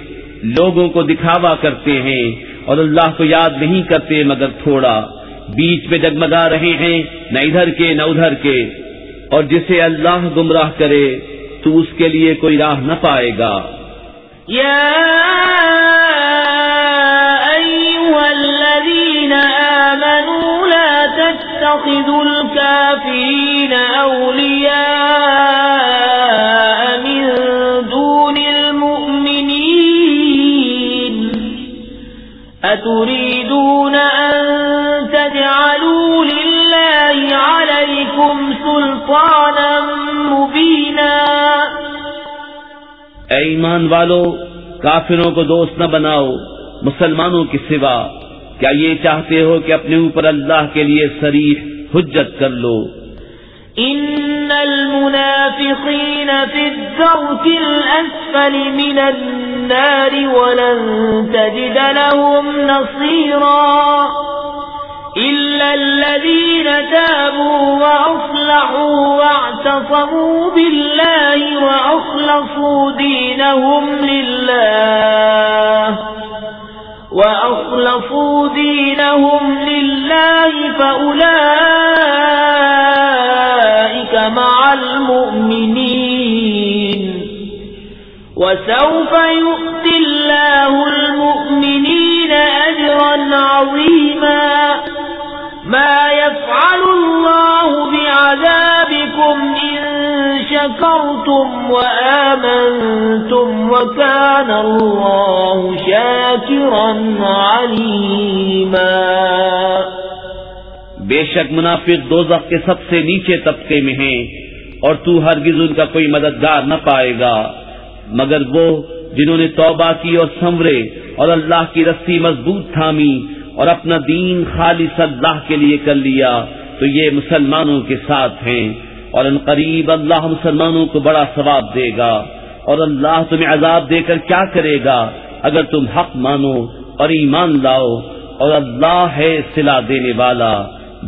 لوگوں کو دکھاوا کرتے ہیں اور اللہ کو یاد نہیں کرتے مگر تھوڑا۔ بیچ میں جگمگا رہے ہیں، نہ ادھر کے، نہ ادھر کے۔ اور جسے اللہ گمراہ کرے تو اس کے لیے کوئی راہ نہ پائے گا۔ يا أيها آمنوا تتخذوا الكافرين أولياء من دون المؤمنين. أتريدون أن تجعلوا لله عليكم سلطانا مبينا. اے ایمان والو، کافروں کو دوست نہ بناؤ، مسلمانوں کے سوا کیا یہ چاہتے ہو کہ اپنے اوپر اللہ کے لیے سریح حجت کر لو؟ إن المنافقين في الدرك الأسفل من النار ولن تجد لهم نصيرا إلا الذين تابوا وأصلحوا واعتصموا بالله وأخلصوا دينهم لله وأخلصوا دينهم لله فأولئك مع المؤمنين. وسوف يؤتي الله المؤمنين أجرا عظيما. ما يفعل الله بعذابكم إن شكرتم وآمنتم وكان الله شاكرا عليما بے شک منافق دوزخ کے سب سے نیچے طبقے میں ہیں اور تو ہرگز ان کا کوئی مددگار نہ پائے گا۔ مگر وہ جنہوں نے توبہ کی اور سنورے اور اللہ کی رسی مضبوط تھامی اور اپنا دین خالص اللہ کے لیے کر لیا، تو یہ مسلمانوں کے ساتھ ہیں۔ اور ان قریب اللہ مسلمانوں کو بڑا ثواب دے گا اور اللہ تمہیں عذاب دے کر کیا کرے گا اگر تم حق مانو اور ایمان لاؤ اور اللہ ہے صلح دینے والا،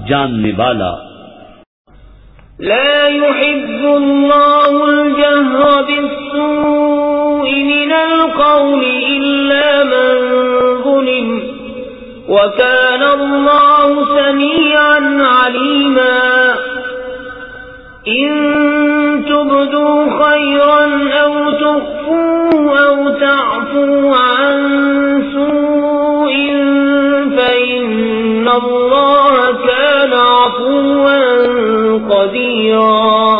جاننے والا۔ لا يحب الله الجهر بالسوء من القول إلا من ظلم، وكان الله سميعا عليما۔ إن تبدوا خيرا أو تخفوا أو تعفوا عن سوء فإن الله كان عفوا قديرا.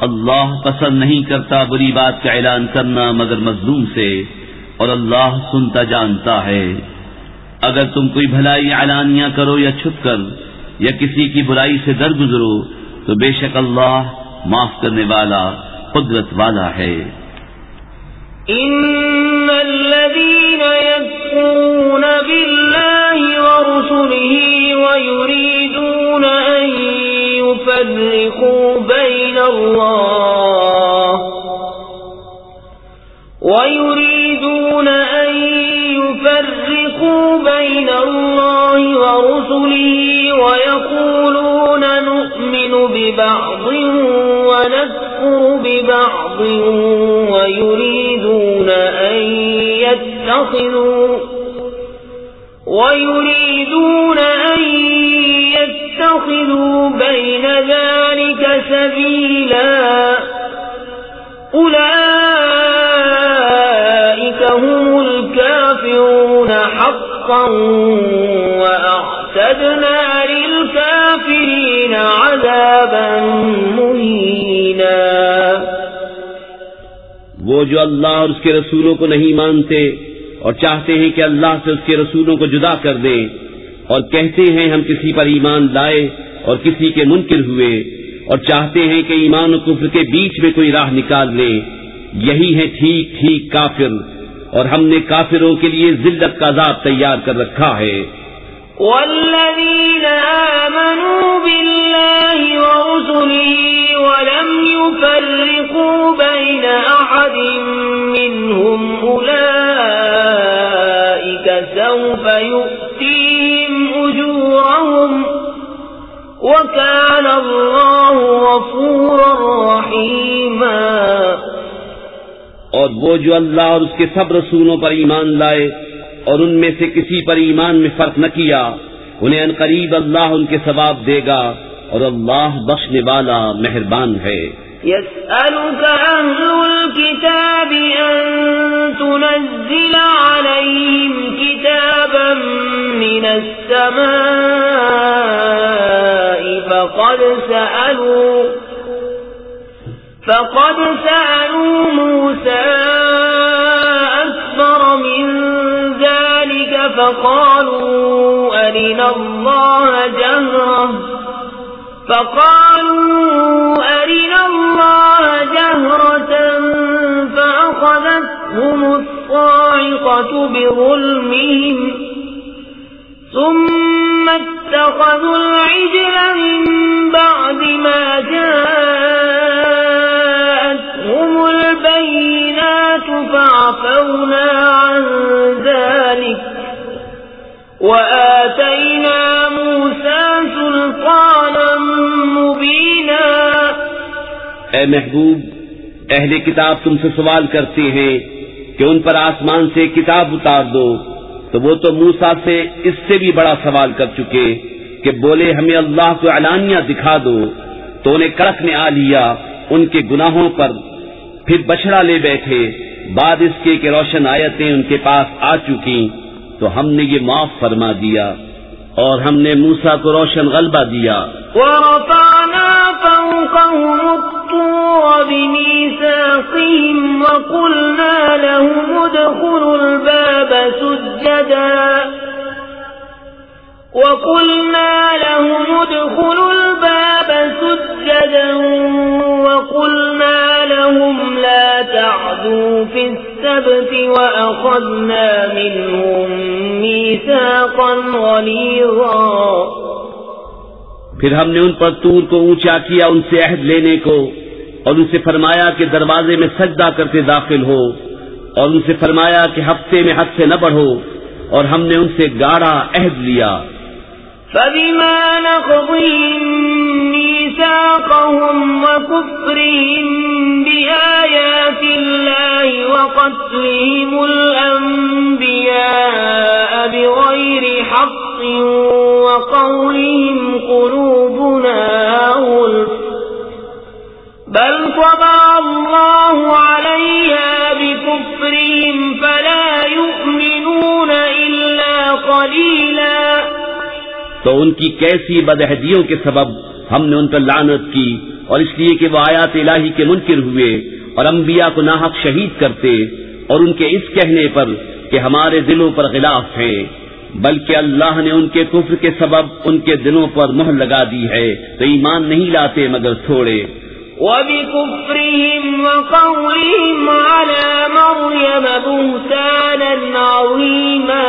اللہ پسند نہیں کرتا بری بات کا اعلان کرنا مگر مظلوم سے، اور اللہ سنتا جانتا ہے۔ اگر تم کوئی بھلائی اعلانیاں کرو یا چھپ کر، یا کسی کی برائی سے در گزرو تو بے شک اللہ معاف کرنے والا قدرت والا ہے۔ إن الذين يكفرون بالله ورسله ويريدون أن يفرقوا بين الله ويريدون أن يفرقوا بين الله ورسله ببعض ونكفر ببعض ويريدون أن يتخذوا ويريدون أن يتخذوا بين ذلك سبيلا أولئك هم الكافرون حقا وأعتدنا للكافرين عقا عذابا مهينا. وہ جو اللہ اور اس کے رسولوں کو نہیں مانتے اور چاہتے ہیں کہ اللہ سے اس کے رسولوں کو جدا کر دیں اور کہتے ہیں ہم کسی پر ایمان لائے اور کسی کے منکر ہوئے اور چاہتے ہیں کہ ایمان و کفر کے بیچ میں کوئی راہ نکال لیں، یہی ہے ٹھیک ٹھیک کافر اور ہم نے کافروں کے لیے ذلت کا عذاب تیار کر رکھا ہے۔ والذين آمنوا بالله ورسله ولم يفرقوا بين أحد منهم أولئك سوف يؤتيهم أجورهم وكان الله غفورا رحيما اور وہ جو اللہ اور اس کے سب رسولوں پر ایمان لائے اور ان میں سے کسی پر ایمان میں فرق نہ کیا۔ انہیں ان قریب اللہ ان کے ثواب دے گا اور اللہ بخشنے والا مہربان ہے۔ يسألك أهل الكتاب أن تنزل عليهم كتابا من السماء فقد سألوا فقد سألوا موسى أكبر من ذلك فقالوا أرنا الله جهرة. فقالوا أرنا الله جهرة فأخذتهم الصاعقة بظلمهم. ثم اتخذوا العجل من وآتينا موسى سلطانا مبينا۔ اے محبوب، اہل کتاب تم سے سوال کرتے ہیں کہ ان پر آسمان سے کتاب اتار دو۔ تو وہ تو موسا سے اس سے بھی بڑا سوال کر چکے کہ بولے، ہمیں اللہ کو اعلانیہ دکھا دو۔ تو انہیں کڑک نے آ لیا ان کے گناہوں پر۔ پھر بچڑا لے بیٹھے۔ بعد اس کے کہ روشن آیتیں ان کے پاس آ چکی تو ہم نے یہ معاف فرما دیا اور ہم نے موسا کو روشن غلبہ دیا۔ ورفعنا فوقهم الطور وقلنا لهم ادخلوا الباب سجدا وقلنا لهم ادخلوا الباب سجدا وقلنا لهم لا تعدوا في السبت وأخذنا منهم ميثاقا غليظا. پھر ہم نے ان پر تور کو اونچا کیا، ان سے عہد لینے کو، اور ان سے فرمایا کہ دروازے میں سجدہ کرتے داخل ہو، اور ان سے فرمایا کہ ہفتے میں حد سے نہ بڑھو، اور ہم نے ان سے گاڑا عہد لیا۔ فبما نقضهم ميثاقهم وكفرهم بآيات الله وقتلهم الأنبياء بغير حق وقولهم قلوبنا غلف بل طبع الله عليها بكفرهم فلا يؤمنون إلا قليلا تو ان کی کیسی بدہدیوں کے سبب ہم نے ان پر لعنت کی، اور اس لیے کہ وہ آیات الہی کے منکر ہوئے اور انبیاء کو ناحق شہید کرتے اور ان کے اس کہنے پر کہ ہمارے دلوں پر غلاف ہیں، بلکہ اللہ نے ان کے کفر کے سبب ان کے دلوں پر مہر لگا دی ہے، تو ایمان نہیں لاتے مگر تھوڑے۔ وبكفرهم وقولهم على مريم بهتانا عظيما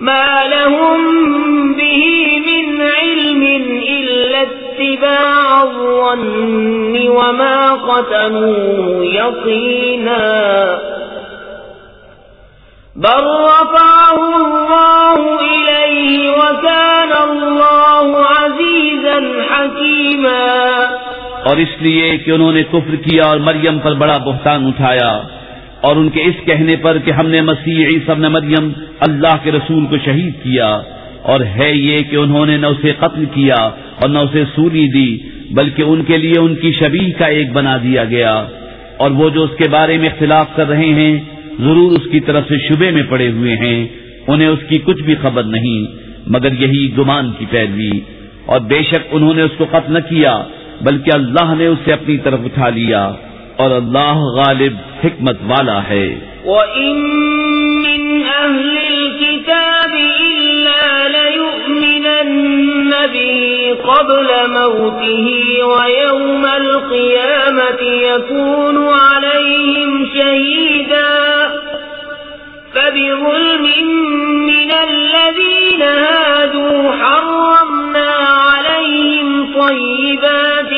مَا لَهُم بِهِ مِنْ عِلْمٍ إِلَّا اتِّبَاعَ الظَّنِّ وَمَا قَتَلُوهُ يَقِينًا بَلْ رَفَعَهُ اللَّهُ إِلَيْهِ وَكَانَ اللَّهُ عَزِيزًا حَكِيمًا اور اس لیے کہ انہوں نے کفر کیا اور مریم پر بڑا بہتان اٹھایا۔ اور ان کے اس کہنے پر کہ ہم نے مسیح عیسی ابن مریم اللہ کے رسول کو شہید کیا اور ہے یہ کہ انہوں نے نہ اسے قتل کیا اور نہ اسے سولی دی، بلکہ ان کے لیے ان کی شبیح کا ایک بنا دیا گیا۔ اور وہ جو اس کے بارے میں اختلاف کر رہے ہیں، ضرور اس کی طرف سے شبے میں پڑے ہوئے ہیں۔ انہیں اس کی کچھ بھی خبر نہیں، مگر یہی گمان کی پیروی۔ اور بے شک انہوں نے اس کو قتل نہ کیا، بلکہ اللہ نے اسے اپنی طرف اٹھا لیا۔ اور اللہ غالب حکمت والا ہے۔ وَإِن مِّنْ أَهْلِ الْكِتَابِ إِلَّا لَيُؤْمِنَنَّ بِهِ قَبْلَ مَوْتِهِ وَيَوْمَ الْقِيَامَةِ يَكُونُ عَلَيْهِمْ شَهِيدًا فَبِظُلْمٍ مِّنَ الَّذِينَ هَادُوا حَرَّمْنَا عَلَيْهِمْ طَيِّبَاتٍ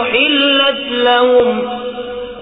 أُحِلَّتْ لَهُمْ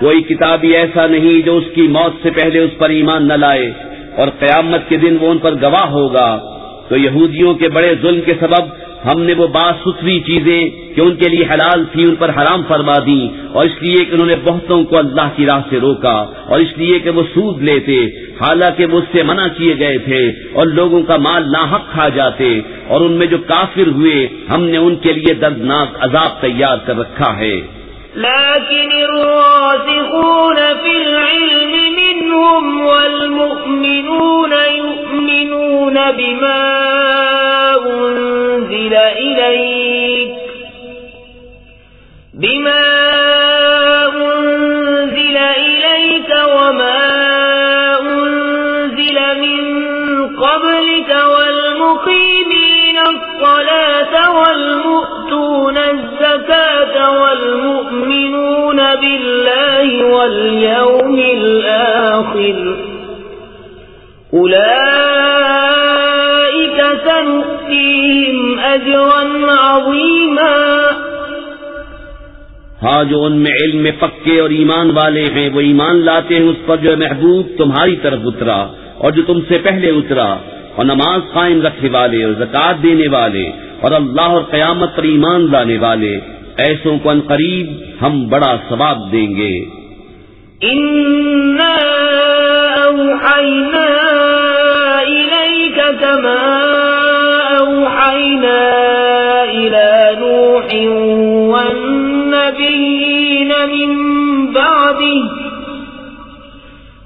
کوئی کتابی ایسا نہیں جو اس کی موت سے پہلے اس پر ایمان نہ لائے اور قیامت کے دن وہ ان پر گواہ ہوگا۔ تو یہودیوں کے بڑے ظلم کے سبب ہم نے وہ بات ستھری چیزیں کہ ان کے لیے حلال تھی ان پر حرام فرما دی اور اس لیے کہ انہوں نے بہتوں کو اللہ کی راہ سے روکا اور اس لیے کہ وہ سود لیتے، حالانکہ وہ اس سے منع کیے گئے تھے اور لوگوں کا مال ناحق کھا جاتے اور ان میں جو کافر ہوئے، ہم نے ان کے لیے دردناک عذاب تیار کر رکھا ہے۔ لكن الراسخون في العلم منهم والمؤمنون يؤمنون بما أنزل إليك بما أنزل إليك وما أنزل من قبلك والمقيمين الصلاة والمؤتون الزكاة والمؤمنون بالله واليوم الآخر. أولئك سنؤتيهم أجرا عظيما. ہاں جو ان میں علم میں پکے اور ایمان والے ہیں، وہ ایمان لاتے ہیں، اس پر جو محبوب تمہاری طرف اترا اور جو تم سے پہلے اترا۔ اور نماز قائم رکھنے والے اور زکات دینے والے اور اللہ اور قیامت پر ایمان لانے والے، ایسوں کو ان قریب ہم بڑا ثواب دیں گے۔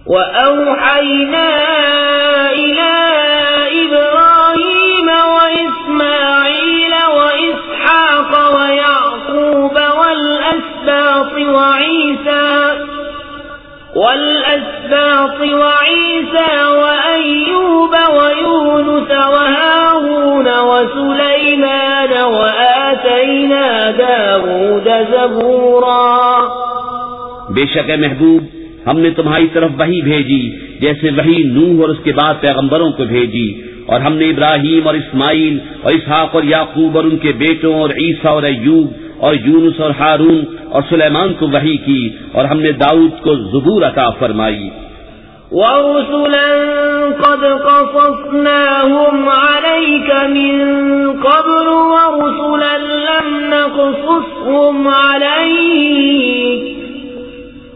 وأوحينا إلى إبراهيم وإسماعيل وإسحاق ويعقوب والأسباط وعيسى والأسباط وعيسى وأيوب ويونس وهارون وسليمان وآتينا داود زبورا بے شک محبوب ہم نے تمہاری طرف وہی بھیجی، جیسے وہی نوح اور اس کے بعد پیغمبروں کو بھیجی۔ اور ہم نے ابراہیم اور اسماعیل اور اسحاق اور یعقوب اور ان کے بیٹوں اور عیسیٰ اور ایوب اور یونس اور ہارون اور سلیمان کو وہی کی اور ہم نے داؤد کو زبور عطا فرمائی۔ ورسلا قد قصصناهم عليك من قبل ورسلا لم نقصصهم عليك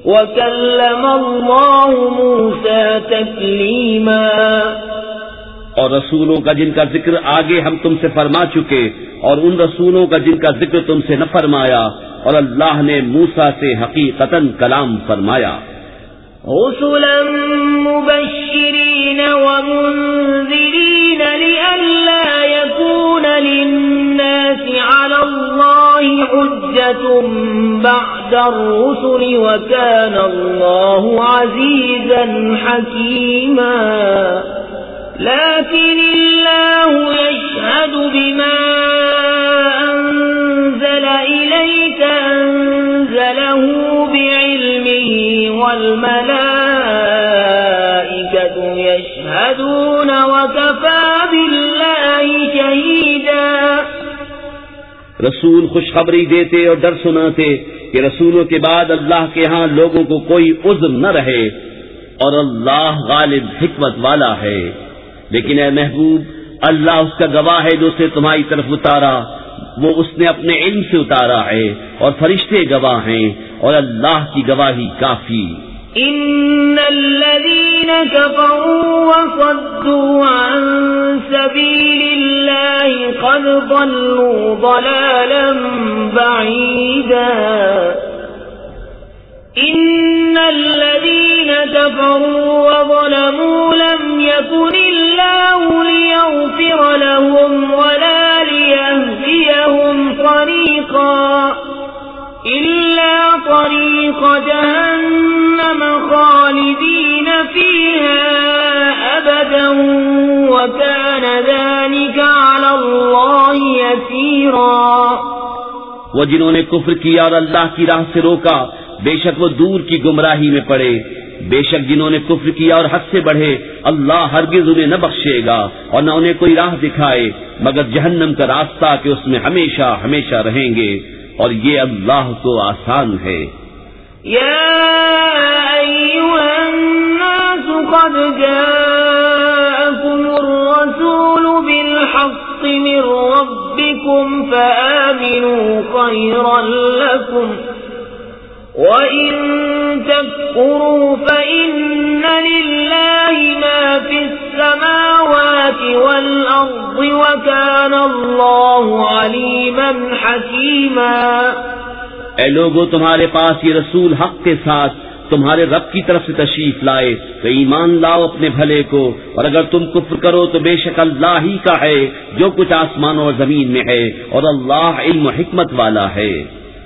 وَكَلَّمَ اللَّهُ مُوسَى تَكْلِيمًا اور رسولوں کا جن کا ذکر آگے ہم تم سے فرما چکے اور ان رسولوں کا جن کا ذکر تم سے نہ فرمایا اور اللہ نے موسا سے حقیقت کلام فرمایا۔ رسلا مبشرين ومنذرين لئلا يكون للناس على الله حجة بعد الرسل وكان الله عزيزا حكيما لكن الله يشهد بما أنزل إليك أنزله بعلمه والملائكة يشهدون وكفى بالله شهيدا. رسول خوشخبری دیتے اور ڈر سناتے کہ رسولوں کے بعد اللہ کے ہاں لوگوں کو کوئی عزم نہ رہے اور اللہ غالب حکمت والا ہے۔ لیکن اے محبوب، اللہ اس کا گواہ ہے جو اسے تمہاری طرف اتارا، وہ اس نے اپنے علم سے اتارا ہے اور فرشتے گواہ ہیں۔ اور اللہ کی گواہی کافی۔ ان الذين كفروا وصدوا عن سبيل الله قد ضلوا ضلالا بعيدا إن الذين كفروا وظلموا لم يكن الله ليغفر لهم ولا ليهديهم طريقا إلا طريق جهنم خالدين فيها أبدا وكان ذلك على الله يسيرا وہ جنہوں نے کفر کیا اور اللہ کی راہ سے روکا، بے شک وہ دور کی گمراہی میں پڑے۔ بے شک جنہوں نے کفر کیا اور حد سے بڑھے، اللہ ہرگز انہیں نہ بخشے گا اور نہ انہیں کوئی راہ دکھائے۔ مگر جہنم کا راستہ کہ اس میں ہمیشہ ہمیشہ رہیں گے۔ اور یہ اللہ کو آسان ہے۔ قد جاءكم الرسول بالحق من ربكم فآمنوا خيرا لكم وَإِن تَكْفُرُوا فَإِنَّ لِلَّهِ مَا فِي السَّمَاوَاتِ وَالْأَرْضِ وَكَانَ اللَّهُ عَلِيمًا حَكِيمًا اے لوگو، تمہارے پاس یہ رسول حق کے ساتھ تمہارے رب کی طرف سے تشریف لائے، تو ایمان لاؤ اپنے بھلے کو، اور اگر تم کفر کرو تو بے شک اللہ ہی کا ہے، جو کچھ آسمان اور زمین میں ہے، اور اللہ علم و حکمت والا ہے۔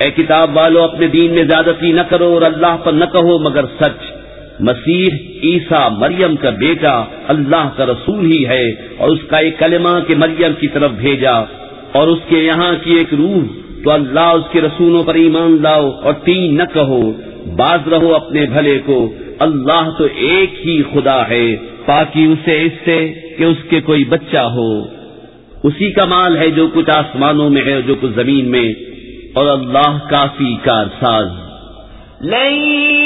اے کتاب والو، اپنے دین میں زیادتی نہ کرو اور اللہ پر نہ کہو، مگر سچ۔ مسیح عیسیٰ مریم کا بیٹا اللہ کا رسول ہی ہے، اور اس کا ایک کلمہ کے مریم کی طرف بھیجا۔ اور اس کے یہاں کی ایک روح، تو اللہ اس کے رسولوں پر ایمان لاؤ اور تین نہ کہو۔ باز رہو اپنے بھلے کو، اللہ تو ایک ہی خدا ہے پاکی اسے اس سے کہ اس کے کوئی بچہ ہو۔ اسی کا مال ہے جو کچھ آسمانوں میں ہے اور جو کچھ زمین میں۔ اور اللہ کافی کار ساز لن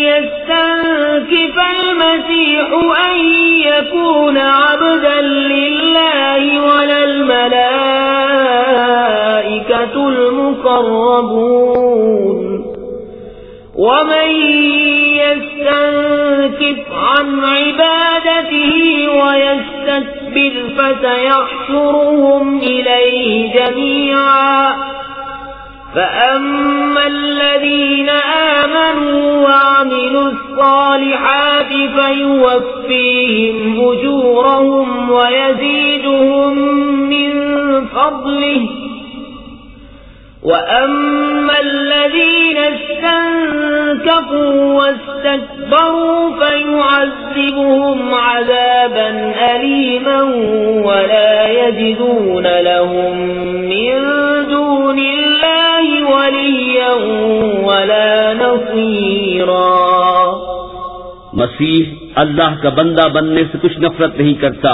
يستنكف المسيح أن يكون عبدا لله ولا الملائكة المقربون. ومن يستنكف عن عبادته ويستكبر فسيحشرهم إليه جميعا. فأما الذين آمنوا وعملوا الصالحات فيوفيهم أجورهم ويزيدهم من فضله وأما الذين استنكفوا واستكبروا فيعذبهم عذابا أليما ولا يجدون لهم من دون الله وليا ولا نصيرا. مسیح اللہ کا بندہ بننے سے کچھ نفرت نہیں کرتا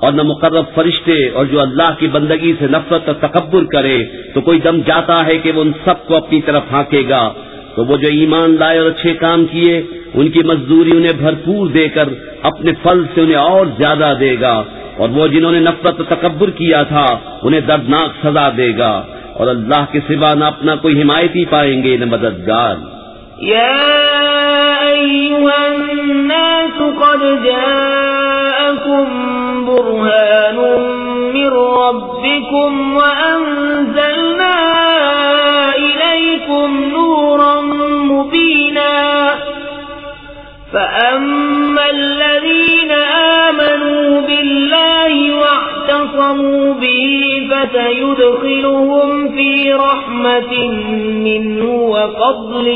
اور نہ مقرب فرشتے اور جو اللہ کی بندگی سے نفرت اور تکبر کرے تو کوئی دم جاتا ہے کہ وہ ان سب کو اپنی طرف ہانکے گا۔ تو وہ جو ایمان لائے اور اچھے کام کیے، ان کی مزدوری انہیں بھرپور دے کر اپنے پھل سے انہیں اور زیادہ دے گا اور وہ جنہوں نے نفرت و تکبر کیا تھا، انہیں دردناک سزا دے گا۔ اور اللہ کے سوا نہ اپنا کوئی حمایتی پائیں گے، نہ مددگار۔ یا ایوہ الناس قد جاءكم برهان من ربكم وأنزلنا إليكم نورا مبينا فأما الذين آمنوا بالله واعتصموا به فسيدخلهم في رحمة منه وفضل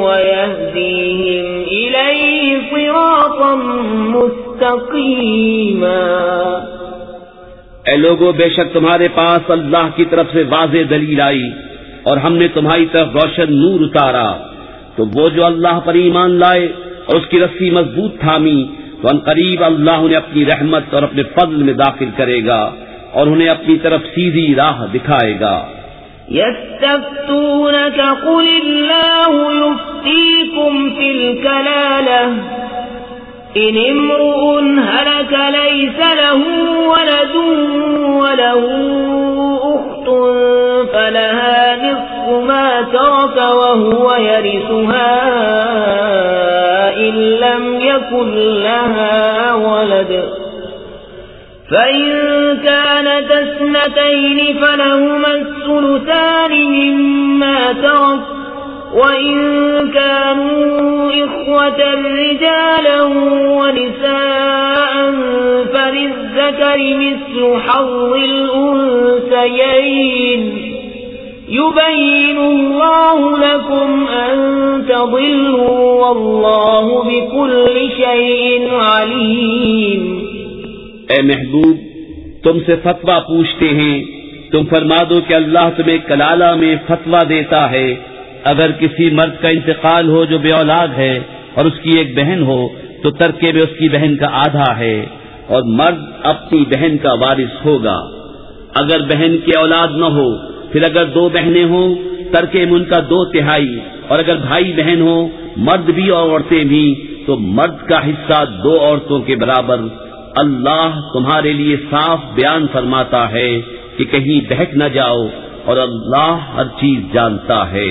ويهديهم إليه صراطا مستقيما اے لوگو، بے شک تمہارے پاس اللہ کی طرف سے واضح دلیل آئی اور ہم نے تمہاری طرف روشن نور اتارا، تو وہ جو اللہ پر ایمان لائے اور اس کی رسی مضبوط تھامی تو ان قریب اللہ انہیں اپنی رحمت اور اپنے فضل میں داخل کرے گا اور انہیں اپنی طرف سیدھی راہ دکھائے گا۔ يستفتونك قل الله يفتيكم في الكلالة إن امرؤ هلك ليس له ولد وله أخت فلها نصف ما ترك وهو يرثها إن لم يكن لها ولد فإن كانت اثنتين فلهما الثلثان مما ترك وإن كانوا إخوة رجالا ونساء فللذكر مثل حظ الأنسيين يبين الله لكم أن تضلوا والله بكل شيء عليم. اے محبوب، تم سے فتوا پوچھتے ہیں، تم فرما دو کہ اللہ تمہیں کلالہ میں فتوا دیتا ہے۔ اگر کسی مرد کا انتقال ہو جو بے اولاد ہے اور اس کی ایک بہن ہو، تو ترکے میں اس کی بہن کا آدھا ہے اور مرد اپنی بہن کا وارث ہوگا۔ اگر بہن کی اولاد نہ ہو پھر اگر دو بہنیں ہوں ترکے ان کا دو تہائی، اور اگر بھائی بہن ہو مرد بھی اور عورتیں بھی، تو مرد کا حصہ دو عورتوں کے برابر اللہ تمہارے لیے صاف بیان فرماتا ہے کہ کہیں بہک نہ جاؤ، اور اللہ ہر چیز جانتا ہے۔